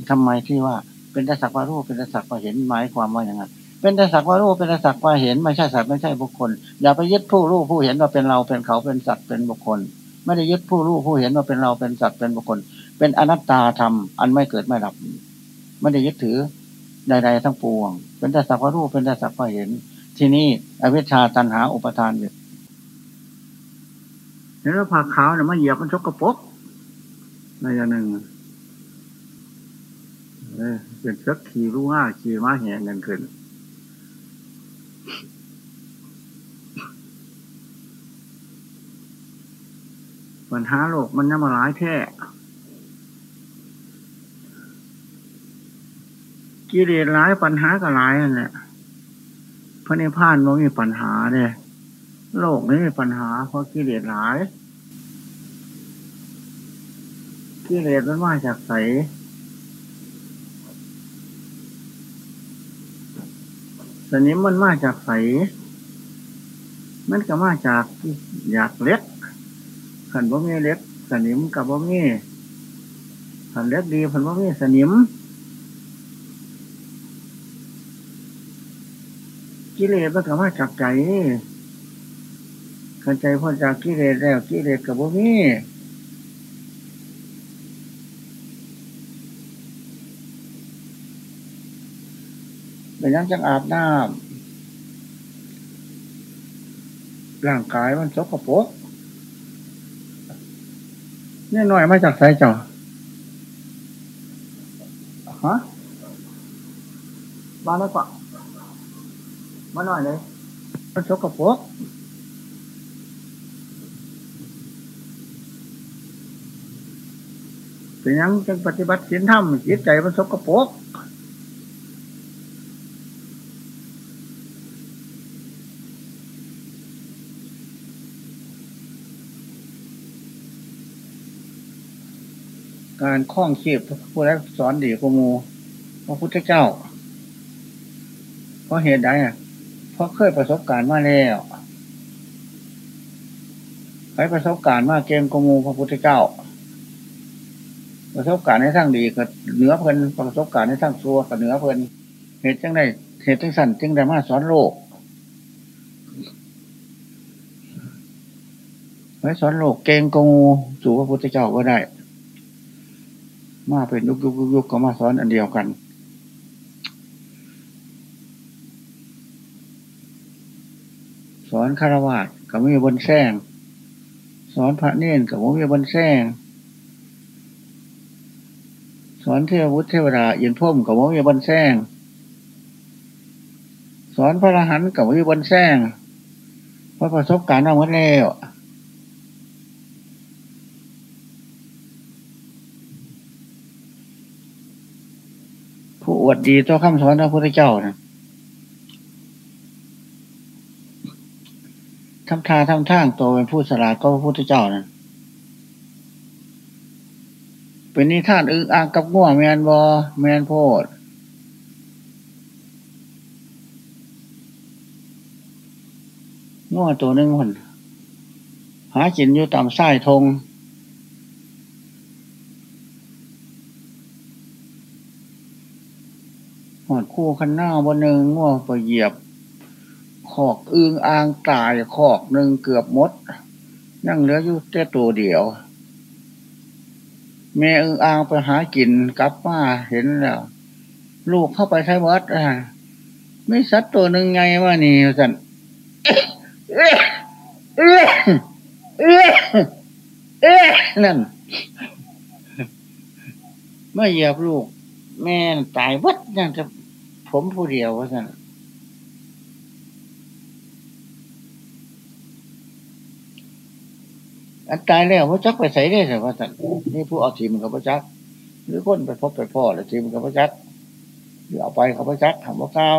ทำไมที่ว่าเป็นจะสักว่ารู้เป็นจะสักว่าเห็นหมายความว่าอย่างไงเป็นแต่สักว่ารู้เป็นแต่สักว่าเห็นไม่ใช่สัตว์ไม่ใช่บุคคล อย่าไปยึดผู้รู้ผู้เห็นว่าเป็นเราเป็นเขาเป็นสัตว์เป็นบุคคล ไม่ได้ยึดผู้รู้ผู้เห็นว่าเป็นเราเป็นสัตว์เป็นบุคคล เป็นอนัตตาธรรมอันไม่เกิดไม่ดับไม่ได้ยึดถือใดๆทั้งปวง เป็นแต่สักว่ารู้เป็นแต่สักว่าเห็น ที่นี่อวิชชาตันหาอุปทานอยู่ เห็นว่าผักขาวเนี่ยมันเหยียบมันชกกระปกในอย่างหนึ่งเป็นเชือกขี่รู้ง่าขี่ม้าแหงเงินขึ้นปัญหาโลกมันยังมาหลายแท้กิเลสหลายปัญหาก็หลายนั่นแหละพระนิพพานมันมีปัญหาเนี่ย โลกนี้มีปัญหาเพราะกิเลสหลายกิเลสมันมาจากใสสนิมมันมาจากใสมันก็มาจากอยากเล็กขันบ่มีเล็กสนิมกับบ่มีขันเล็กดีขันบ่มีสนิม กิเลสมันก็มาจากใจ ขันใจพ้นจากกิเลสแล้วกิเลสกับบ่มีเป็นยังจังอาบน้ำร่างกายมันสกปรกนี่หน่อยมาจากไสเจ้าฮะมาแล้วปะมาหน่อยเลยมันสกปรก เป็นยังจังปฏิบัติศีลธรรมจิตใจมันสกปรกการคล้องชีพผู้ใดสอนดีกว่ามูพระพุทธเจ้า เพราะเหตุใดอะเพราะเคยประสบการณ์มาแล้วไปประสบการณ์มาเก่งกว่ามูพระพุทธเจ้า ประสบการณ์ในทางดีก็เหนือเพลินประสบการณ์ในทางซัวก็เหนือเพลินเหตุจังได้เหตุจังสั่นจึงได้มาสอนโลกไว้สอนโลกเก่งกงูสู่พระพุทธเจ้าก็ได้ มาเป็นยุกยุกยุกก็มาสอนอันเดียวกันสอนคารวะกับมีบนแซงสอนพระเนนกับมีบนแซง สอนเทวุฒิเทวดาเย็นพ่มกับมีบนแซงสอนพระรหันต์กับมีบนแซงเพราะประสบการณ์เอาหมดแล้วผู้อวดดีต่อคำสอนพระพุทธเจ้านะทำทาทำทางตัวเป็นผู้สลาดก็พระพุทธเจ้านะ เป็นนิทานอึ้งอ่างกับง่วแมนบอแมนโพดง่วตัวหนึ่งคนหาจินอยู่ต่ำไส้ทงหอดคู่ขันหน้าบนหนึ่งง่วงไปเหยียบขอกอึงอ่างตายขอกหนึ่งเกือบมด นั่งเหลืออยู่แต่ตัวเดียว แม่อึงอ่างไปหากินกลับมาเห็นแล้ว ลูกเข้าไปใช้วัดอะไม่สัตว์ตัวหนึ่งไงว่านี่สันนั่นไม่เหยียบลูก แม่ตายวัดยังจะผมผู้เดียวว่าสัน อันตายแล้วพระจักไปใส่ได้แต่ว่าสันนี่ผู้เอาทีมกับพระจักหรือคนไปพบไปพ่อแล้วทีมกับพระจักหรือเอาไปกับพระจักทำพระก้าว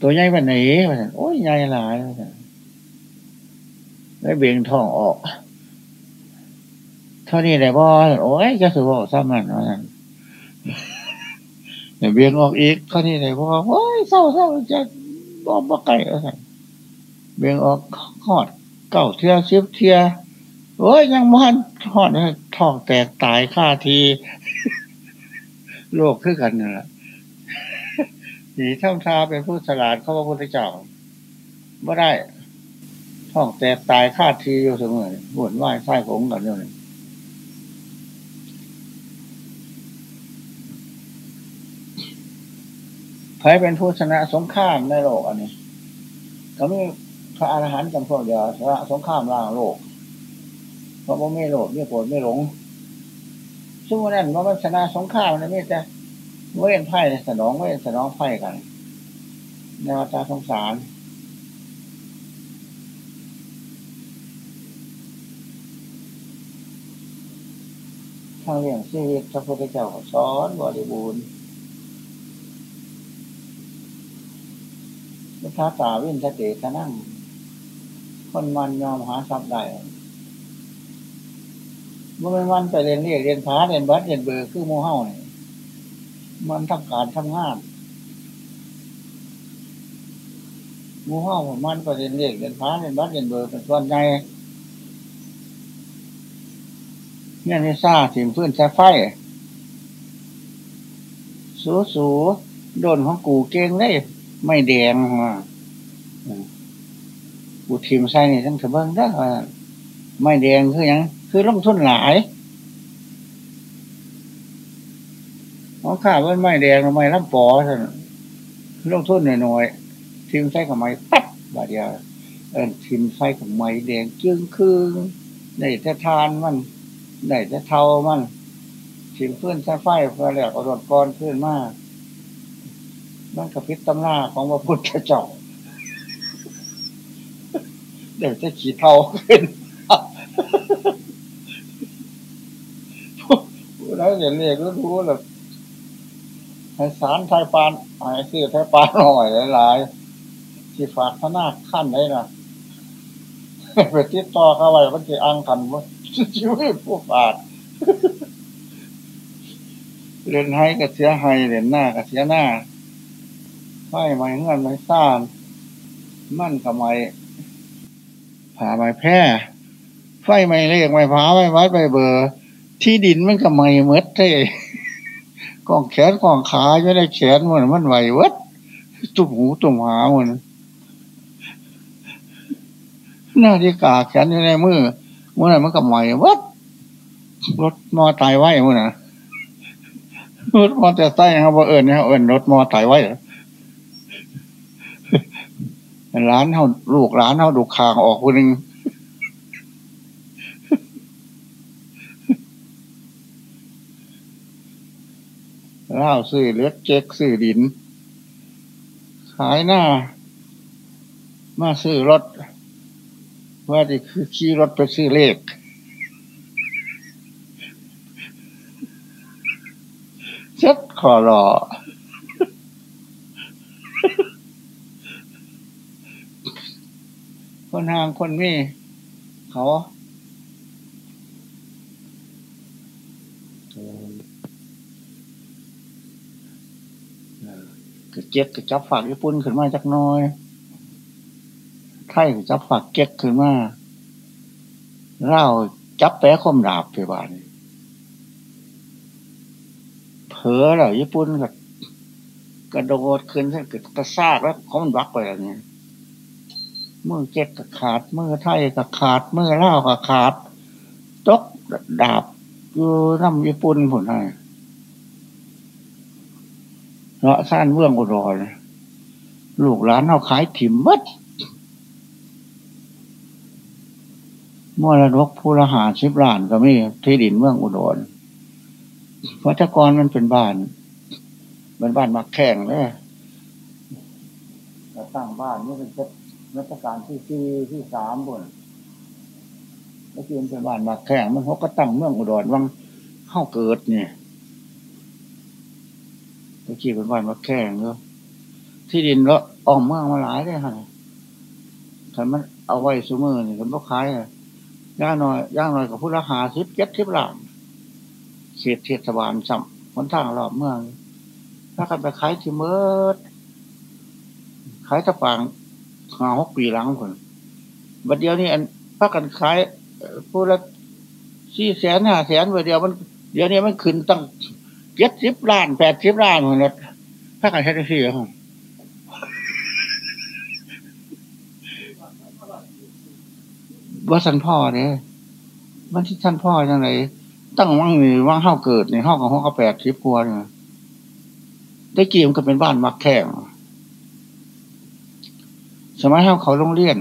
ตัวใหญ่วันไหนว่าสันโอ้ยใหญ่หลายว่าสันได้เบ่งท้องออก เท่านี้ได้บ่โอ้ยจะสืบว่าซ้ำนั่นนั่นเดี๋ยว เบี่ยงออกอีกเท่านี้ได้บ่โอ้ยเศร้าเศร้าจะบ่บ่ไก่แล้วสั่นเบี่ยงออกหอดเก่าเทียสิบเทียโอ้ยยังมันทอดท้องแตกตายค่าทีโลกคือกันนี่แหละสีท่ามทาเป็นผู้ฉลาดเข้าพระพุทธเจ้าไม่ได้ท้องแตกตายค่าทีอยู่เสมอหวนไหว้ไส้ผมกันอยู่นี่ ครเป็นผู้ชนะสงครามในโลกอันนี้เขาไม่พระอรหันต์จำพวกเดียวชนะสงครามล่างโลก เพราะว่าไม่โลภไม่โกรธไม่หลง ซึ่งวันนั้นว่ามันชนะสงครามนะไม่แต่เว้นไพ่สนองเว้นสนองไพ่กันในวัฏสงสารทางเรื่องชีวิตพระพุทธเจ้าสอนบริบูรณ์ พุทธาตาวินทเตะนั่ง คนมันยอมหาทรัพย์ได้เมื่อมันไปเรียนเรียกเรียนพาเรียนบัตรเรียนเบอร์คือโมเฮ้าเนี่ยมันทำการทำงานโมเฮ้ามันไปเรียนเรียกเรียนพาเรียนบัตรเรียนเบอร์เป็นส่วนใหญ่เนี่ยนี่ซาถึงพื้นใช้ไฟสูสูโดนของกูเก่งได้ ไม่แดงมากูทีมใส่นี่ทั้งสะเบิ้งได้ไม่แดงคือยัง คือลงทุนหลายของข้าว่าไม่แดงไม่ลำปอท่านลงทุนหน่อยๆทีมใส่กับไม้ปั๊บบาดเดียวเออทีมใส่กับไม้แดงจึงคือได้แต่ทานมันได้แต่เทามันทีมเพื่อนใช้ไฟเพื่อแหลกเอารถก้อนขึ้นมาก มันกับพิษตำหน้าของพระพุทธเจ้าเดี๋ยวจะขี่เทาขึ้นแล้วเห็นเลขก็รู้แหละให้สารไทยปานให้ซื้อไทยปานหน่อยหลายๆที่ฝากพนาขั้นได้นะไปติดต่อเข้าไว้มันจะอังกันว่าชีวิตผู้ฝาดเรียนให้กับเสียให้เรียนหน้ากับเสียหน้า ฟไม้เงื่อนไม้ซ่านมั่นกับไม้ผ่าไม้แพร่ไฟไม้เล็กไม้ผาไม้วัดไม้เบอร์ ที่ดินมันก็ไม่เมดเลยกองแขนกองขาไม่ได้แขนมันมันไหววัดตุ่มหูตุ่มหามันหน้าที่กาแขนอยู่ในมือมื่อไหร่มันก็ไหววัดรถมอตายไว้มื่อน่ะรถมอแต่ไส้ครับว่าเอิญเนี่ยเอิญรถมอตายไว้ร้ ร้านเขาลูกร้านเขาดูคางออกคนหนึ่งเล่าซื้อเล็กเจ๊กซื้อดิน ขายหน้า มาซื้อรถ ว่าที่คือขี่รถไปซื้อเลขเช็ดขอรอ คนห่างคนมีเขาก็เกกจับฝากญี่ปุ่นขึ้นมาจากน้อย ไทยกจับฝากเจ๊กขึ้นมาเล่าจับแปะคมดาบไปบ้านเผลอแล้วญี่ปุ่นก็กระโดดขึ้นกระซากแล้วเขามันบักไปอย่างนี้ มือเจ๊กก็ขาด มือไทยก็ขาด มือเล่าก็ขาด ตกดาบอยู่น้ำญี่ปุ่นผลให้เลาะซ่านเมืองอุดรลูกหลานเอาขายถิ่มมัดมรดกผู้ละหาชิบล้านก็มีที่ดินเมืองอุดรวัชกรมันเป็นบ้านเป็นบ้านมักแข่งเลยตั้งบ้านนี่เป็น รัชกาลที่สี่ที่สามบนแล้วคือเป็นบ้านมักแข่งมันเขาก็ตั้งเมืองอุดรวังเข้าเกิดเนี่ยตะกี้เป็นบ้านมาแข่งเนาะที่ดินแล้วออกเมืองมาหลายเลยฮะถ้ามันเอาไว้สมือนี่ก็บ่ขายย่างน้อยย่างน้อยกับผู้ละหาสิบเจ็ดสิบล้านเขตเทศบาลจำคนทางรอบเมืองถ้ากันไปขายที่เมิดขายตะปาง ห้าหกปีหลังคนบัดเดียวนี่อันพักกันขายผู้ละสี่แสนห้าแสนเดียวมันเดี๋ยวนี้มันขึ้นตั้งเจ็ดสิบล้านแปดสิบล้านหมดเลยถ้าการใช้ได้สี่ครับว่าสันพ่อเนี่ยมันที่ท่านพ่อยังไงตั้งว่างนี่ว่างเฮาเกิดในห้องของห้องเขาแปดสิบกว่าเนี่ยได้เกี่ยมก็เป็นบ้านมักแข่ง สมัยเฮาเขาโรงเรียน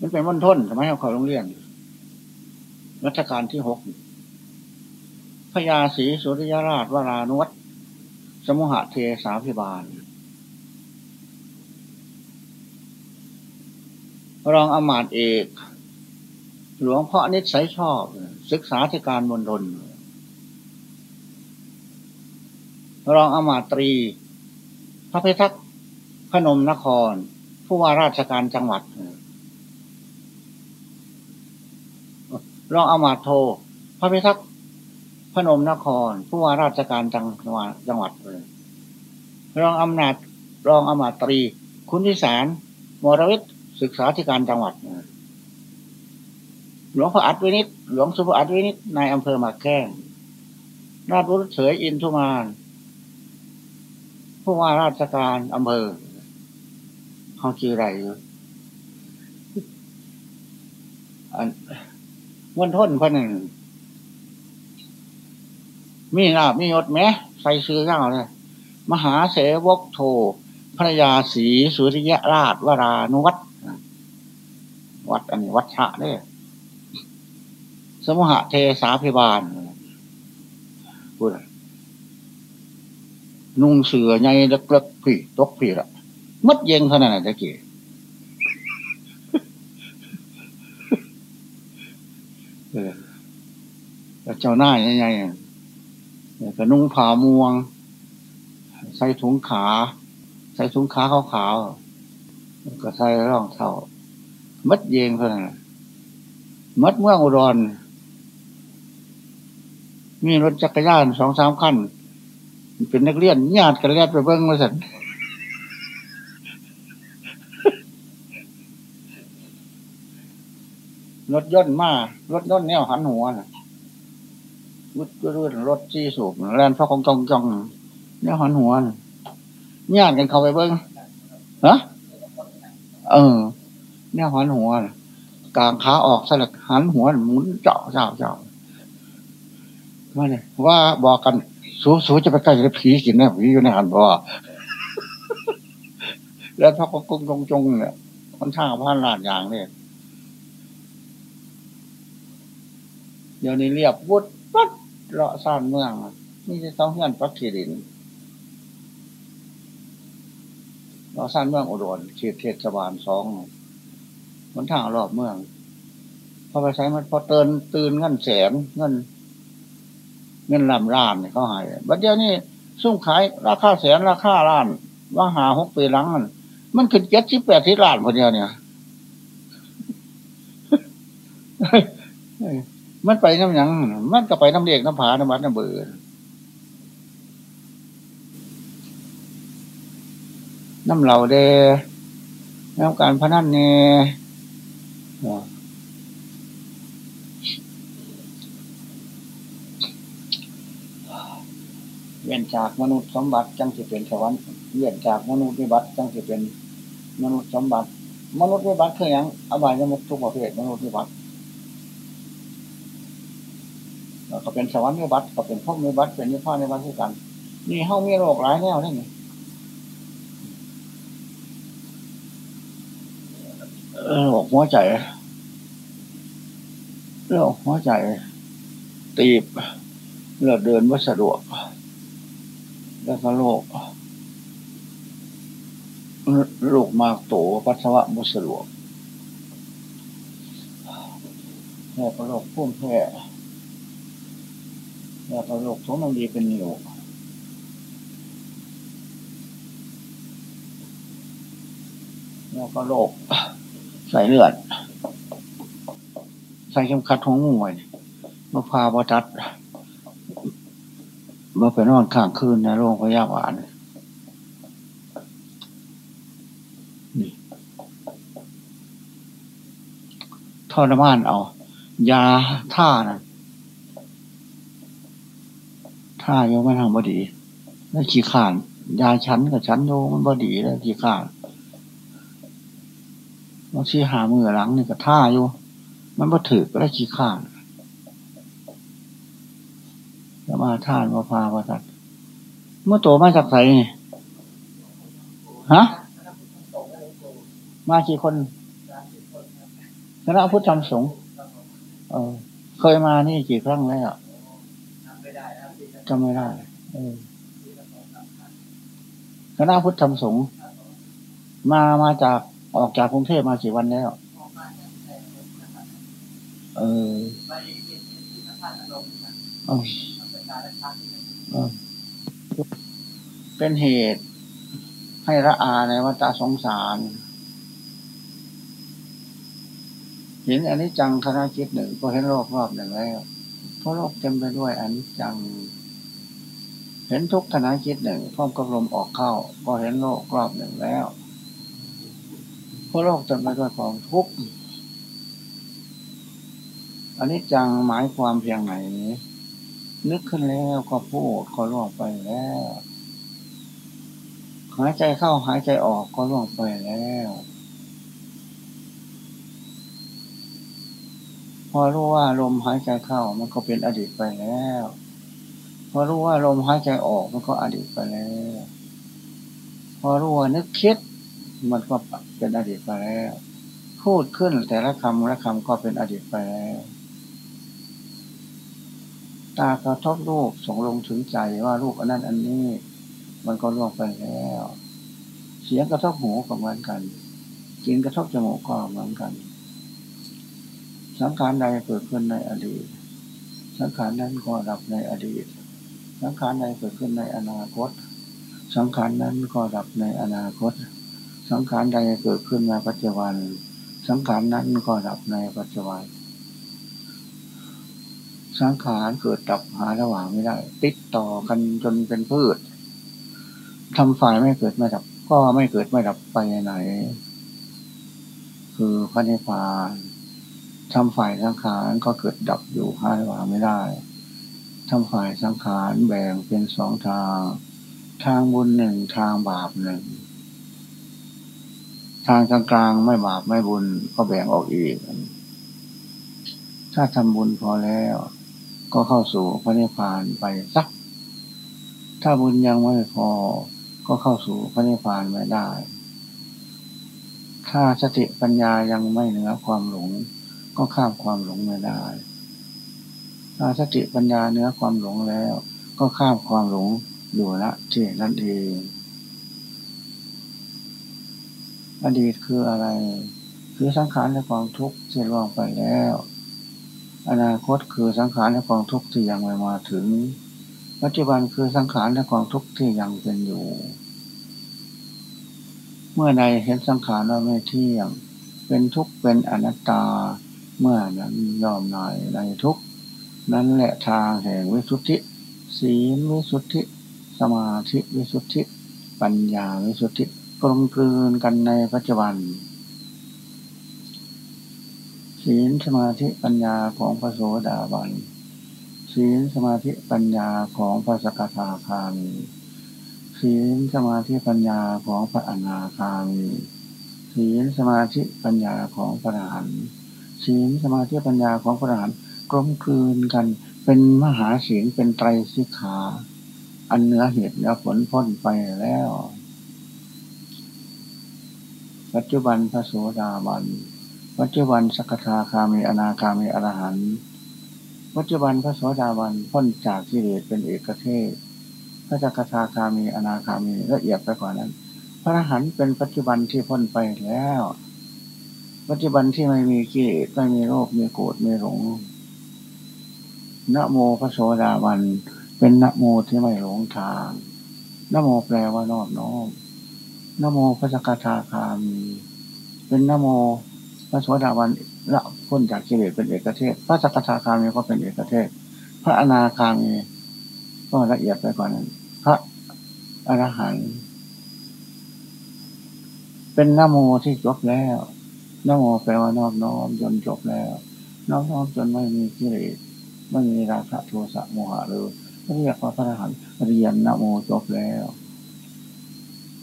มันเป็นวันทนสมัยเฮาเขาโรงเรียน รัชกาลที่หกพญาศรีสุริยราชวรานุวัตสมุหะเทสาพิบาล รองอมาตเอก หลวงพ่อนิสัยชอบ ศึกษาธิการมณฑลรองอมาตรี ระพิทักษ์พนมนคร ผู้ว่าราชการจังหวัดรองอมาโท พระพิทักษ์พนมนคร ผู้ว่าราชการจังหวัดจังหวัดเลยรองอำนาจรองอมาตรี คุณทิสารมรวิทย์ศึกษาธิการจังหวัดหลวงพ่ออัดวินิตหลวงสุภอัดวินิตนายอำเภอมาแก้งราชบุตรเฉยอินทุมาน ผู้ว่าราชการอำเภอเขาชื่ออะไรอยู่อันวันทนหนึ่ง มีลาบมียศไหมใส่ซื้อเงาเลยมหาเสวกโทพระยาศรีสุริยราชวรานุวัตวัดอันนี้วัดชะเนี่ยสมุหะเทสาพิบาลพูด นุ่งเสือใหญ่เล็กๆผีตกผีละมัดเย็นขนาดไหนตะกี้เจ้าหน้าใหญ่ๆก็นุ่งผ้าม่วง ใส่ถุงขา ใส่ถุงขาขาวๆก็ใส่รองเท้ามัดเยงเท่านั้นมัดเมืองอุดรมีรถจักรยานสองสามคัน เป็นนักเรียนญาติกันแลดไปเบิ้งมาสันรถย่นมารถย่นแนวหันหัวนะรถรถรถจี้สูบแลนพ่อของจองจองแนวหันหัวญาติกันเข้าไปเบิ้งฮะเออเนี่ยหันหัวกลางขาออกสลักหันหัวหมุนเจาะเจาะเจาะว่าเนี่ยว่าบอกกัน สูสูจะไปใกล้จะผีกินแน่ผีอยู่ในหันบ่แล้วพระกงจงจงเนี่ยมันท่าพันลาดอย่างเนี่ยเดี๋ยวนี้เรียบวุดวัดเลาะซ่านเมืองนี่จะต้องเฮือนปักขีดินเลาะซ่านเมืองอุดรเขตเทศบาลสองมันทางรอบเมืองพอไปใช้มันพอเตือนตื่นเงินแสนเงิน เงินลำล้านเนี่ยเขาหายบัดเดียวนี้ซุ่มขายราคาแสนราคาล้าน ว่าหาหกปีหลังมันมันขึ้นเจ็ดสิบแปดที่ล้านพอเดียวเนี่ยมันไปน้ำยังมันก็ไปน้ำเด็กน้ำผาน้ำวัดน้ำเบื่อน้ำเหล่าเดน้ำการพนันเนี่ เวียนจากมนุษย์สมบัติจังสิเป็นสวรรค์เวียนจากมนุษย์วิบัติจังสิเป็นมนุษย์สมบัติ มนุษย์วิบัติคืออย่างอบายมุทุกประเภทมนุษย์วิบัติแล้วก็เป็นสวรรค์วิบัติก็เป็นพวกวิบัติเป็นนิพพานวิบัติคือกัน นี่เฮามีโรคหลายแนวนี่นี่โรคหัวใจโรคหัวใจตีบเลือดเดินไม่สะดวก แล้วก็โรคโรคมาโตปัสสาวะม่สะดวกแล้วก็โรคพุ่มแพ้แล้วก็โรคท้องน้ำดีเป็นเหนียวแล้วก็โรคใส่เลือด ใส่เข็มขัดของมวยมาพาบจัด มาไปนอนข้างคืนในโรงพยาบาลนี่ทรมานเอา ยาท่านะท่าโยมันทางบดี แล้วขี้ขาน ยาชั้นกับชั้นโยมันบดีแล้วขี้ขานบางทีหามือหลังนี่ก็ท่าอยู่ มันบ่ถือก็ได้ขี้ขาน แล้วมาท่านมาพาพระสัตเมื่อโตมาจากไหนฮะ มากี่คนคณะพุทธธรรมสงฆ์เออเคยมานี่กี่ครั้งแล้วจำไม่ได้คณะพุทธธรรมสงฆ์มามาจากออกจากกรุงเทพมากี่วันแล้วเออ เป็นเหตุ ให้ละอาในวัฏสงสารเห็นอันนี้จังคณะคิดหนึ่งก็เห็นโลกรอบหนึ่งแล้วเพราะโลกเต็มไปด้วยอันนี้จัง เห็นทุกคณะคิดหนึ่งพร้อมกับลมออกเข้า ก็เห็นโลกรอบหนึ่งแล้วเพราะโลกเต็มไปด้วยของทุกข์อันนี้จังหมายความเพียงไหน นึกขึ้นแล้วก็พูดก็ล่วงไปแล้ว หายใจเข้าหายใจออกก็ล่วงไปแล้ว พอรู้ว่าลมหายใจเข้ามันก็เป็นอดีตไปแล้ว พอรู้ว่าลมหายใจออกมันก็อดีตไปแล้ว พอรู้ว่านึกคิด มันก็เป็นอดีตไปแล้ว พูดขึ้นแต่ละคำละคำก็เป็นอดีตไปแล้ว ตากระทบรูปส่งลงถึงใจว่ารูปอันนั้นอันนี้ มันก็ล่วงไปแล้ว เสียงกระทบหูก็เหมือนกันกินกระทบจมูกก็เหมือนกัน สังขารใดเกิดขึ้นในอดีต สังขารนั้นก็ดับในอดีต สังขารใดเกิดขึ้นในอนาคต สังขารนั้นก็ดับในอนาคต สังขารใดเกิดขึ้นในปัจจุบัน สังขารนั้นก็ดับในปัจจุบัน สังขารเกิดดับหาระหว่างไม่ได้ ติดต่อกันจนเป็นพืชทำฝ่ายไม่เกิดไม่ดับ ก็ไม่เกิดไม่ดับไปไหน คือพระนิพพานทำฝ่ายสังขารก็เกิดดับอยู่ห้าว่าไม่ได้ทำฝ่ายสังขารแบ่งเป็นสองทาง ทางบุญหนึ่งทางบาปหนึ่งทางกลางกลางไม่บาปไม่บุญก็แบ่งออกอีก ถ้าทำบุญพอแล้ว ก็เข้าสู่พระนิพพานไปสัก ถ้าบุญยังไม่พอ ก็เข้าสู่พระนิพพานไม่ได้ ถ้าสติปัญญายังไม่เหนือความหลง ก็ข้ามความหลงไม่ได้ ถ้าสติปัญญาเนื้อความหลงแล้ว ก็ข้ามความหลงอยู่ละที่นั่นเองอดีตคืออะไร คือสังขารและความทุกข์ที่ล่วงไปแล้ว อนาคตคือสังขารและความทุกข์ที่ยังไม่มาถึง ปัจจุบันคือสังขารและความทุกข์ที่ยังเป็นอยู่ เมื่อใดเห็นสังขารว่าไม่เที่ยง เป็นทุกข์เป็นอนัตตา เมื่อนั้นยอมนายในทุกข์นั้นแหละทางแห่งวิสุทธิ ศีลวิสุทธิ สมาธิวิสุทธิ ปัญญาวิสุทธิกลมกลืนกันในปัจจุบัน ศีลสมาธิปัญญาของพระโสดาบัน ศีลสมาธิปัญญาของพระสกทาคามี ศีลสมาธิปัญญาของพระอนาคามี ศีลสมาธิปัญญาของพระอรหันต์ศีลสมาธิปัญญาของพระอรหันต์กลมกลืนกัน เป็นมหาศีลเป็นไตรสิกขา อันเนื้อเหตุเนื้อผลพ้นไปแล้ว ปัจจุบันพระโสดาบัน ปัจจุบันสกทาคามีอนาคามีอรหันต์ปัจจุบันพระโสดาบันพ้นจากกิเลสเป็นเอกเทศพระสกทาคามีอนาคามีละเอียดไปกว่านั้น พระอรหันต์เป็นปัจจุบันที่พ้นไปแล้ว ปัจจุบันที่ไม่มีกิเลสไม่มีโรคมีโกรธไมีหลงนะโมพระโสดาบันเป็นนะโมที่ไม่หลงทางนะโมแปลว่านอบน้อมนะโมพระสกทาคามี เป็นนะโม ระโสดาบันละพ้นจากกิเลสเป็นเอกเทศ พระสกทาคามีก็เป็นเอกเทศ พระอนาคามีก็ละเอียดไปกว่านั้น พระอรหันต์เป็นนโมที่จบแล้วนโมแปลว่านอบน้อมจนจบแล้วนอบน้อมจนไม่มีกิเลสไม่มีราคะโทสะโมหะเลยเรียกว่าพระอรหันต์เรียนนโมจบแล้ว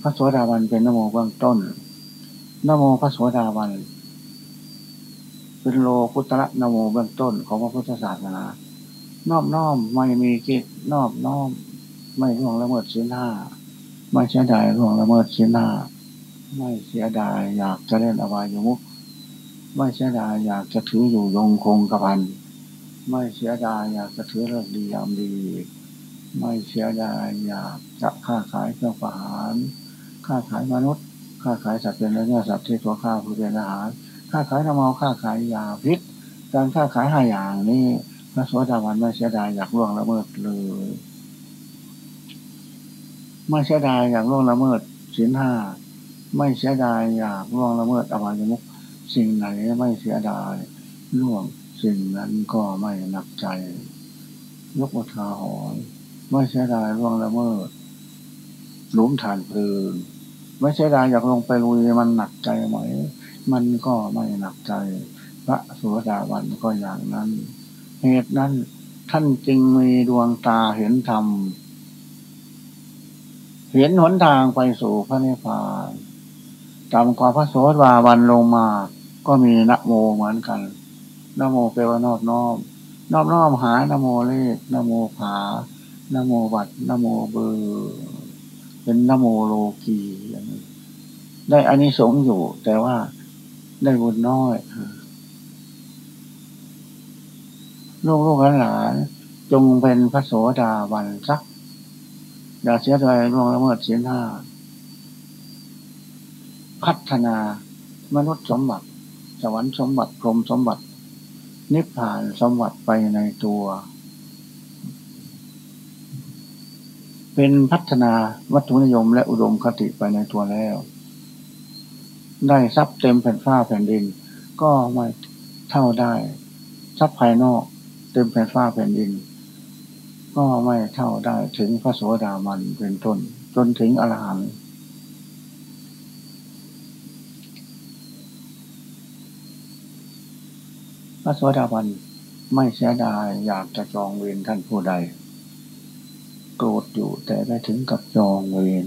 พระโสดาบันเป็นนโมเบื้องต้นนโมพระโสดาบัน เป็นโลกุตระนโมเบื้องต้นของพระพุทธศาสนานอบน้อมไม่มีกิจนอบน้อม ไม่ร่วงละเมิดศีลห้าไม่เสียดายร่วงละเมิดศีลห้าไม่เสียดายอยากจะเล่นอบายมุกไม่เสียดายอยากจะถืออยู่ยงคงกระพันไม่เสียดายอยากจะถือเรื่องดียามดี ไม่เสียดายอยากจะค้าขายเครื่องประหารค้าขายมนุษย์ค้าขายสัตว์เป็นเนื้อสัตว์ที่ตัวข้าผู้เป็นอาหาร ค้าขายน้ำมันค้าขายยาพิษ การค้าขายห้าอย่างนี้พระสวัสดิวันไม่เสียดายอยากล่วงละเมิดเลยไม่เสียดายอยากล่วงละเมิดศีลห้าไม่เสียดายอยากล่วงละเมิดอวัยมุกสิ่งไหนไม่เสียดายล่วงสิ่งนั้นก็ไม่หนักใจ ยกวัฏาหอยไม่เสียดายล่วงละเมิดหลุมฐานเพลิงไม่เสียดายอยากลงไปลุยมันหนักใจไหม มันก็ไม่หนักใจ พระสุวดาวันก็อย่างนั้น เหตุนั้นท่านจึงมีดวงตาเห็นธรรม เห็นหนทางไปสู่พระนิพพานจำความพระโสดาวันลงมา ก็มีนะโมเหมือนกันนะโมเปลว่านอบน้อมนอบน้อมหานโมเลขนโมผานโมบัตนโมเบอร์เป็นนโมโลกีได้อันนี้สงอยู่แต่ว่า ได้บุญน้อยลูกลูกหลานจงเป็นพระโสดาวันสักอย่าเสียใจล่วงละเมิดเสียหน้า พัฒนามนุษย์สมบัติ สวรรค์สมบัติพรมสมบัติ นิพพานสมบัติไปในตัว เป็นพัฒนาวัตถุนิยมและอุดมคติไปในตัวแล้ว ได้ทรัพย์เต็มแผ่นฟ้าแผ่นดิน ก็ไม่เท่าได้ทรัพย์ภายนอก เต็มแผ่นฟ้าแผ่นดิน ก็ไม่เท่าได้ถึงพระโสดามันเป็นต้นจนถึงอรหันต์พระโสดาบันไม่เสียดายอยากจะจองเวรท่านผู้ใด โกรธอยู่แต่ไม่ถึงกับจองเวร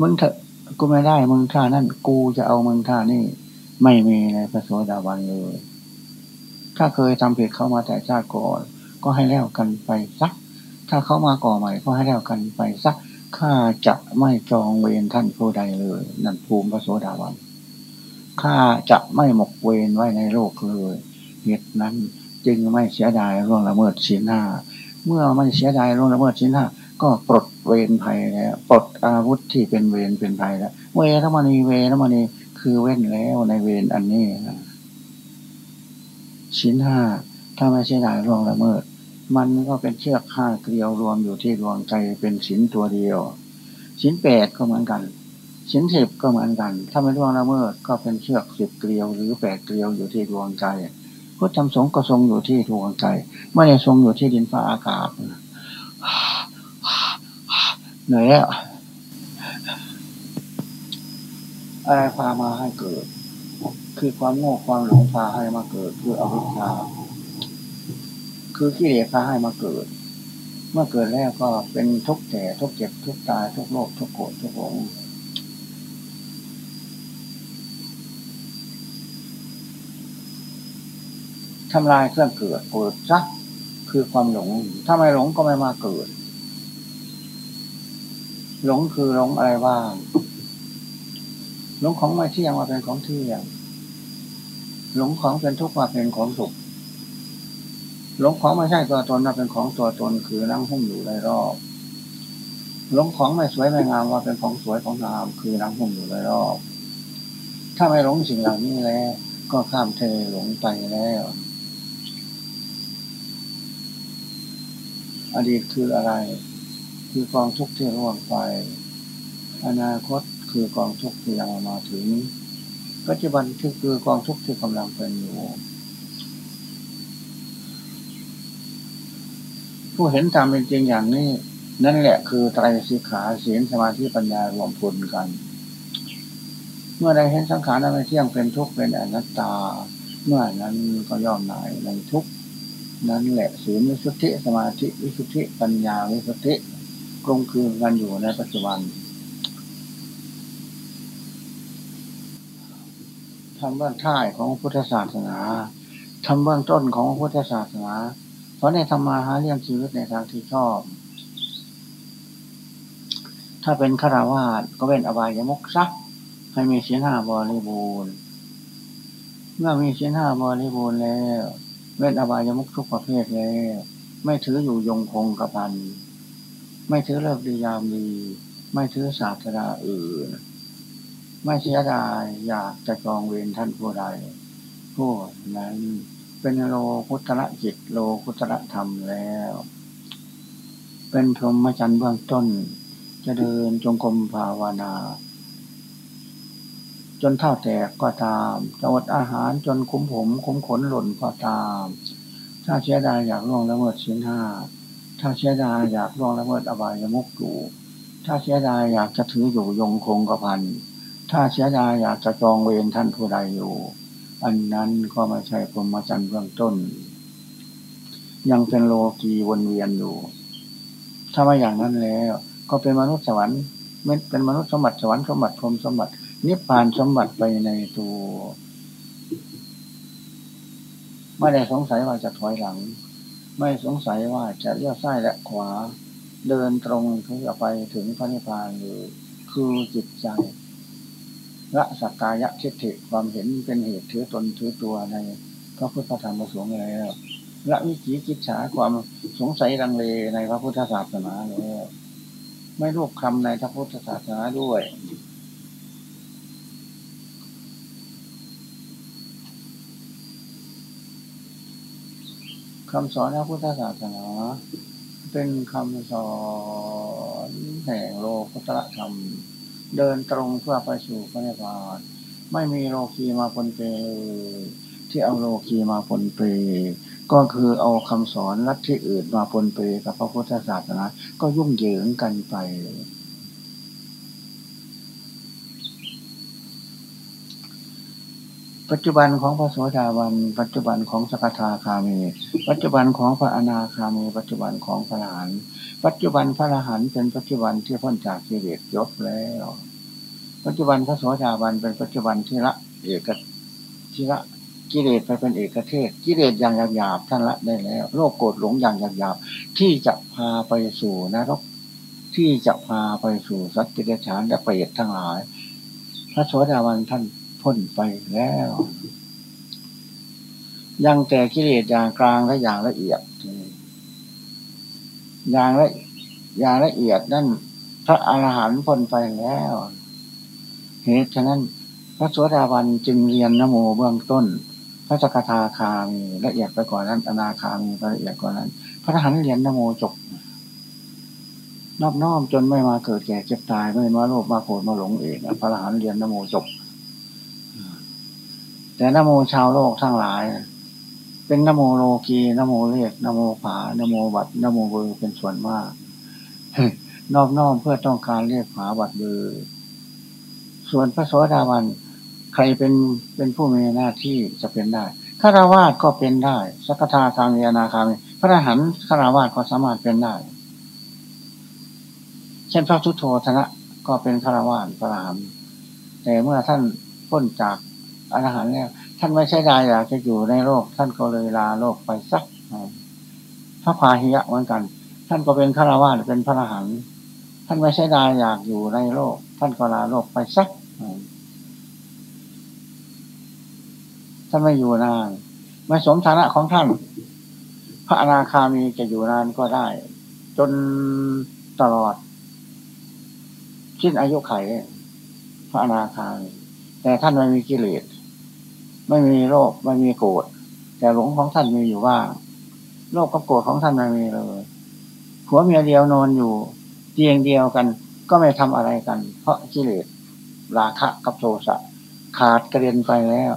มึงเถอะ กูไม่ได้มึงท่านั่นกูจะเอามึงท่านี่ ไม่มีในพระโสดาบันเลย ถ้าเคยทำผิดเข้ามาแต่ชาติก่อน ก็ให้แล้วกันไปสัก ถ้าเขามาก่อใหม่ ก็ให้แล้วกันไปสักข้าจะไม่จองเวรท่านผู้ใดเลย นั่นภูมิพระโสดาบันข้าจะไม่หมกเวรไว้ในโลกเลยเหตุนั้นจึงไม่เสียดายร่วงละเมิดศีลห้า เมื่อไม่เสียดายล่วงละเมิดชิ้นห้า ก็ปลดเวรภัยแล้วปลดอาวุธที่เป็นเวรเป็นภัยแล้วเวรมณีเวรมณีคือเว้นแล้วในเวรอันนี้ชิ้นห้าถ้าไม่เสียดายล่วงละเมิด มันก็เป็นเชือกห้าเกลียวรวมอยู่ที่ดวงใจเป็นสินตัวเดียวสินแปดก็เหมือนกันสินสิบก็เหมือนกัน ถ้าไม่ล่วงละเมิดก็เป็นเชือกสิบเกลียวหรือแปดเกลียวอยู่ที่ดวงใจพุทธธรรมสงฆ์ก็ทรงอยู่ที่ดวงใจ ไม่ได้ทรงอยู่ที่ดินฟ้าอากาศ เหนื่อยแล้วอะไรพามาให้เกิด คือความโง่ความหลงพาให้มาเกิดคืออวิชชาคือขี้เหร่พาให้มาเกิด เมื่อเกิดแล้วก็เป็นทุกข์แก่ทุกข์เจ็บทุกข์ตายทุกโลกทุกโกรธทุกหลงทำลายเครื่องเกิดเกิดซักคือความหลง ถ้าไม่หลงก็ไม่มาเกิด หลงคือหลงอะไรบ้างหลงของไม่เที่ยงมาเป็นของเที่ยงหลงของเป็นทุกข์มาเป็นของสุขหลงของไม่ใช่ตัวตนมาเป็นของตัวตนคือนั่งหุ้มอยู่ในรอบหลงของไม่สวยไม่งามว่าเป็นของสวยของงามคือนั่งหุ้มอยู่ในรอบ ถ้าไม่หลงสิ่งเหล่านี้แล้ว ก็ข้ามเทหลงไปแล้วอดีตคืออะไร คือกองทุกข์ที่ร่วงไป อนาคตคือกองทุกข์ที่ยังมาถึง ปัจจุบันคือคือกองทุกข์ที่กำลังเป็นอยู่ ผู้เห็นตามเป็นจริงอย่างนี้ นั่นแหละคือไตรสิกขาศีลสมาธิปัญญารวมพลกัน เมื่อใดเห็นสังขารนั้นไม่เที่ยงเป็นทุกข์เป็นอนัตตา เมื่อนั้นก็ย่อมหนายในทุกข์นั้นแหละศีลวิสุทธิสมาธิวิสุทธิปัญญาวิสุทธิ กลงคืนกันอยู่ในปัจจุบันทำเบื้องท้ายของพุทธศาสนาทำเบื้องต้นของพุทธศาสนา เพราะในธรรมาหาเรื่องชีวิตในทางที่ชอบ ถ้าเป็นฆราวาสก็เป็นอบายมุกซักให้มีศีลห้าบริบูรณ์ เมื่อมีศีลห้าบริบูรณ์แล้วเว้นอบายมุกทุกประเภทแล้ว ไม่ถืออยู่ยงคงกระพัน ไม่ถือเลิกดียามดี ไม่ถือศาสนาอื่น ไม่เสียดายอยากจะจองเวรท่านผู้ใดผู้นั้นเป็นโลกุตระจิตโลกุตระธรรมแล้ว เป็นพรหมจรรย์เบื้องต้น จะเดินจงกรมภาวนา จนเท่าแตกก็ตามจะอดอาหารจนคุ้มผมคุ้มขนหล่นก็ตาม ถ้าเสียดายอยากล่วงละเมิดศีลห้า ถ้าเสียดายอยากล่วงละเมิดอบายมุกอยู่ ถ้าเสียดายอยากจะถืออยู่ยงคงกระพัน ถ้าเสียดายอยากจะจองเวรท่านผู้ใดอยู่ อันนั้นก็ไม่ใช่พรหมจรรย์เบื้องต้น ยังเป็นโลกีวนเวียนอยู่ ถ้าไม่อย่างนั้นแล้ว ก็เป็นมนุษย์สวรรค์เป็นมนุษย์สมบัติสวรรค์สมบัติพรหมสมบัตินิพพานสมบัติไปในตัวไม่ได้สงสัยว่าจะถอยหลัง ไม่สงสัยว่าจะเลี้ยวซ้ายและขวา เดินตรงเพื่อไปถึงพระนิพพานอยู่คือจิตใจละสักกายะทิฏฐิความเห็นเป็นเหตุถือตนถือตัวในพระพุทธธรรมประสงค์แล้วละวิจิกิจฉาความสงสัยรังเลในพระพุทธศาสนาแล้วไม่รูปคำในพระพุทธศาสนาด้วย คำสอนพระพุทธศาสนาเป็นคำสอนแห่งโลกุตระธรรม เดินตรงเพื่อไปสู่พระนิพพานไม่มีโลกีมาปนเปที่เอาโลกีมาปนเปก็คือเอาคำสอนลัทธิอื่นมาปนเปกับพระพุทธศาสนา ก็ยุ่งเหยิงกันไป ปัจจุบันของพระโสดาบัน ปัจจุบันของสกทาคามี ปัจจุบันของพระอนาคามี ปัจจุบันของพระอรหันต์ปัจจุบันพระอรหันต์เป็นปัจจุบันที่พ้นจากกิเลสยศแล้ว ปัจจุบันพระโสดาบันเป็นปัจจุบันที่ละเอกที่ละกิเลสไปเป็นเอกเทศกิเลสอย่างหยาบๆท่านละได้แล้ว โลกโกรธหลงอย่างหยาบๆที่จะพาไปสู่นรกที่จะพาไปสู่สัตว์เดรัจฉานและเปรตทั้งหลาย พระโสดาบันท่าน พ้นไปแล้ว ยังแต่กิเลสอย่างกลางและอย่างละเอียดอย่างละอย่างละเอียดนั่นพระอรหันต์พ้นไปแล้ว เหตุฉะนั้นพระโสดาบันจึงเรียนนโมเบื้องต้น พระสกทาคามีละเอียดไปก่อนนั้นอนาคามีละเอียดก่อนนั้น พระอรหันต์เรียนนโมจบนอบน้อมจนไม่มาเกิดแก่เจ็บตายไม่มาโลภมาโกรธมาหลงเองพระอรหันต์เรียนนโมจบ แต่นโมชาวโลกทั้งหลาย เป็นนโมโลกีนโมเลขนโมผานโมบัตนโมเบอร์เป็นส่วนมากนอบน้อมเพื่อต้องการเรียกผาบัตเบอร์ส่วนพระโสดาบันใครเป็นเป็นผู้มีหน้าที่จะเป็นได้ฆราวาสก็เป็นได้ สักทาคามีนาคามีพระอรหันต์ฆราวาสก็สามารถเป็นได้ เช่นพระทุโธธนะก็เป็นฆราวาสพระอรหันต์แต่เมื่อท่านพ้นจาก อรหันต์เนี่ย ท่านไม่ใช่ได้อยากจะอยู่ในโลก ท่านก็เลยลาโลกไปสักพระพาหิยะเหมือนกัน ท่านก็เป็นฆราวาสเป็นพระอรหันต์ท่านไม่ใช่ได้อยากอยู่ในโลก ท่านก็ลาโลกไปสักท่านไม่อยู่นานไม่สมฐานะของท่าน พระอนาคามีจะอยู่นานก็ได้ จนตลอด สิ้นอายุไข พระอนาคามีแต่ท่านไม่มีกิเลส ไม่มีโรคไม่มีโกรธแต่หลงของท่านมีอยู่ว่างโรคกับโกรธของท่านไม่มีเลยผัวเมียเดียวนอนอยู่ เตียงเดียวกัน ก็ไม่ทำอะไรกัน เพราะกิเลสราคะกับโทสะขาดกระเด็นไปแล้ว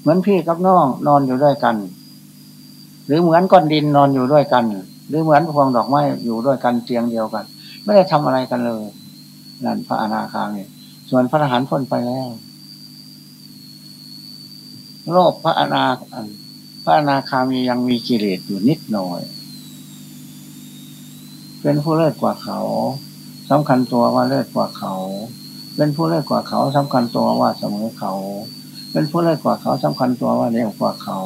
เหมือนพี่กับน้องนอนอยู่ด้วยกัน หรือเหมือนก้อนดินนอนอยู่ด้วยกัน หรือเหมือนพวงดอกไม้อยู่ด้วยกันเตียงเดียวกัน ไม่ได้ทำอะไรกันเลยนั่นพระอนาคามีส่วนพระอรหันต์พ้นไปแล้ว โลภพระอนาพระอนาคามียังมีกิเลสอยู่นิดหน่อย เป็นผู้เลิศกว่าเขาสำคัญตัวว่าเลิศกว่าเขา เป็นผู้เลิศกว่าเขาสำคัญตัวว่าเสมอเขา เป็นผู้เลิศกว่าเขาสำคัญตัวว่าเร็วกว่าเขา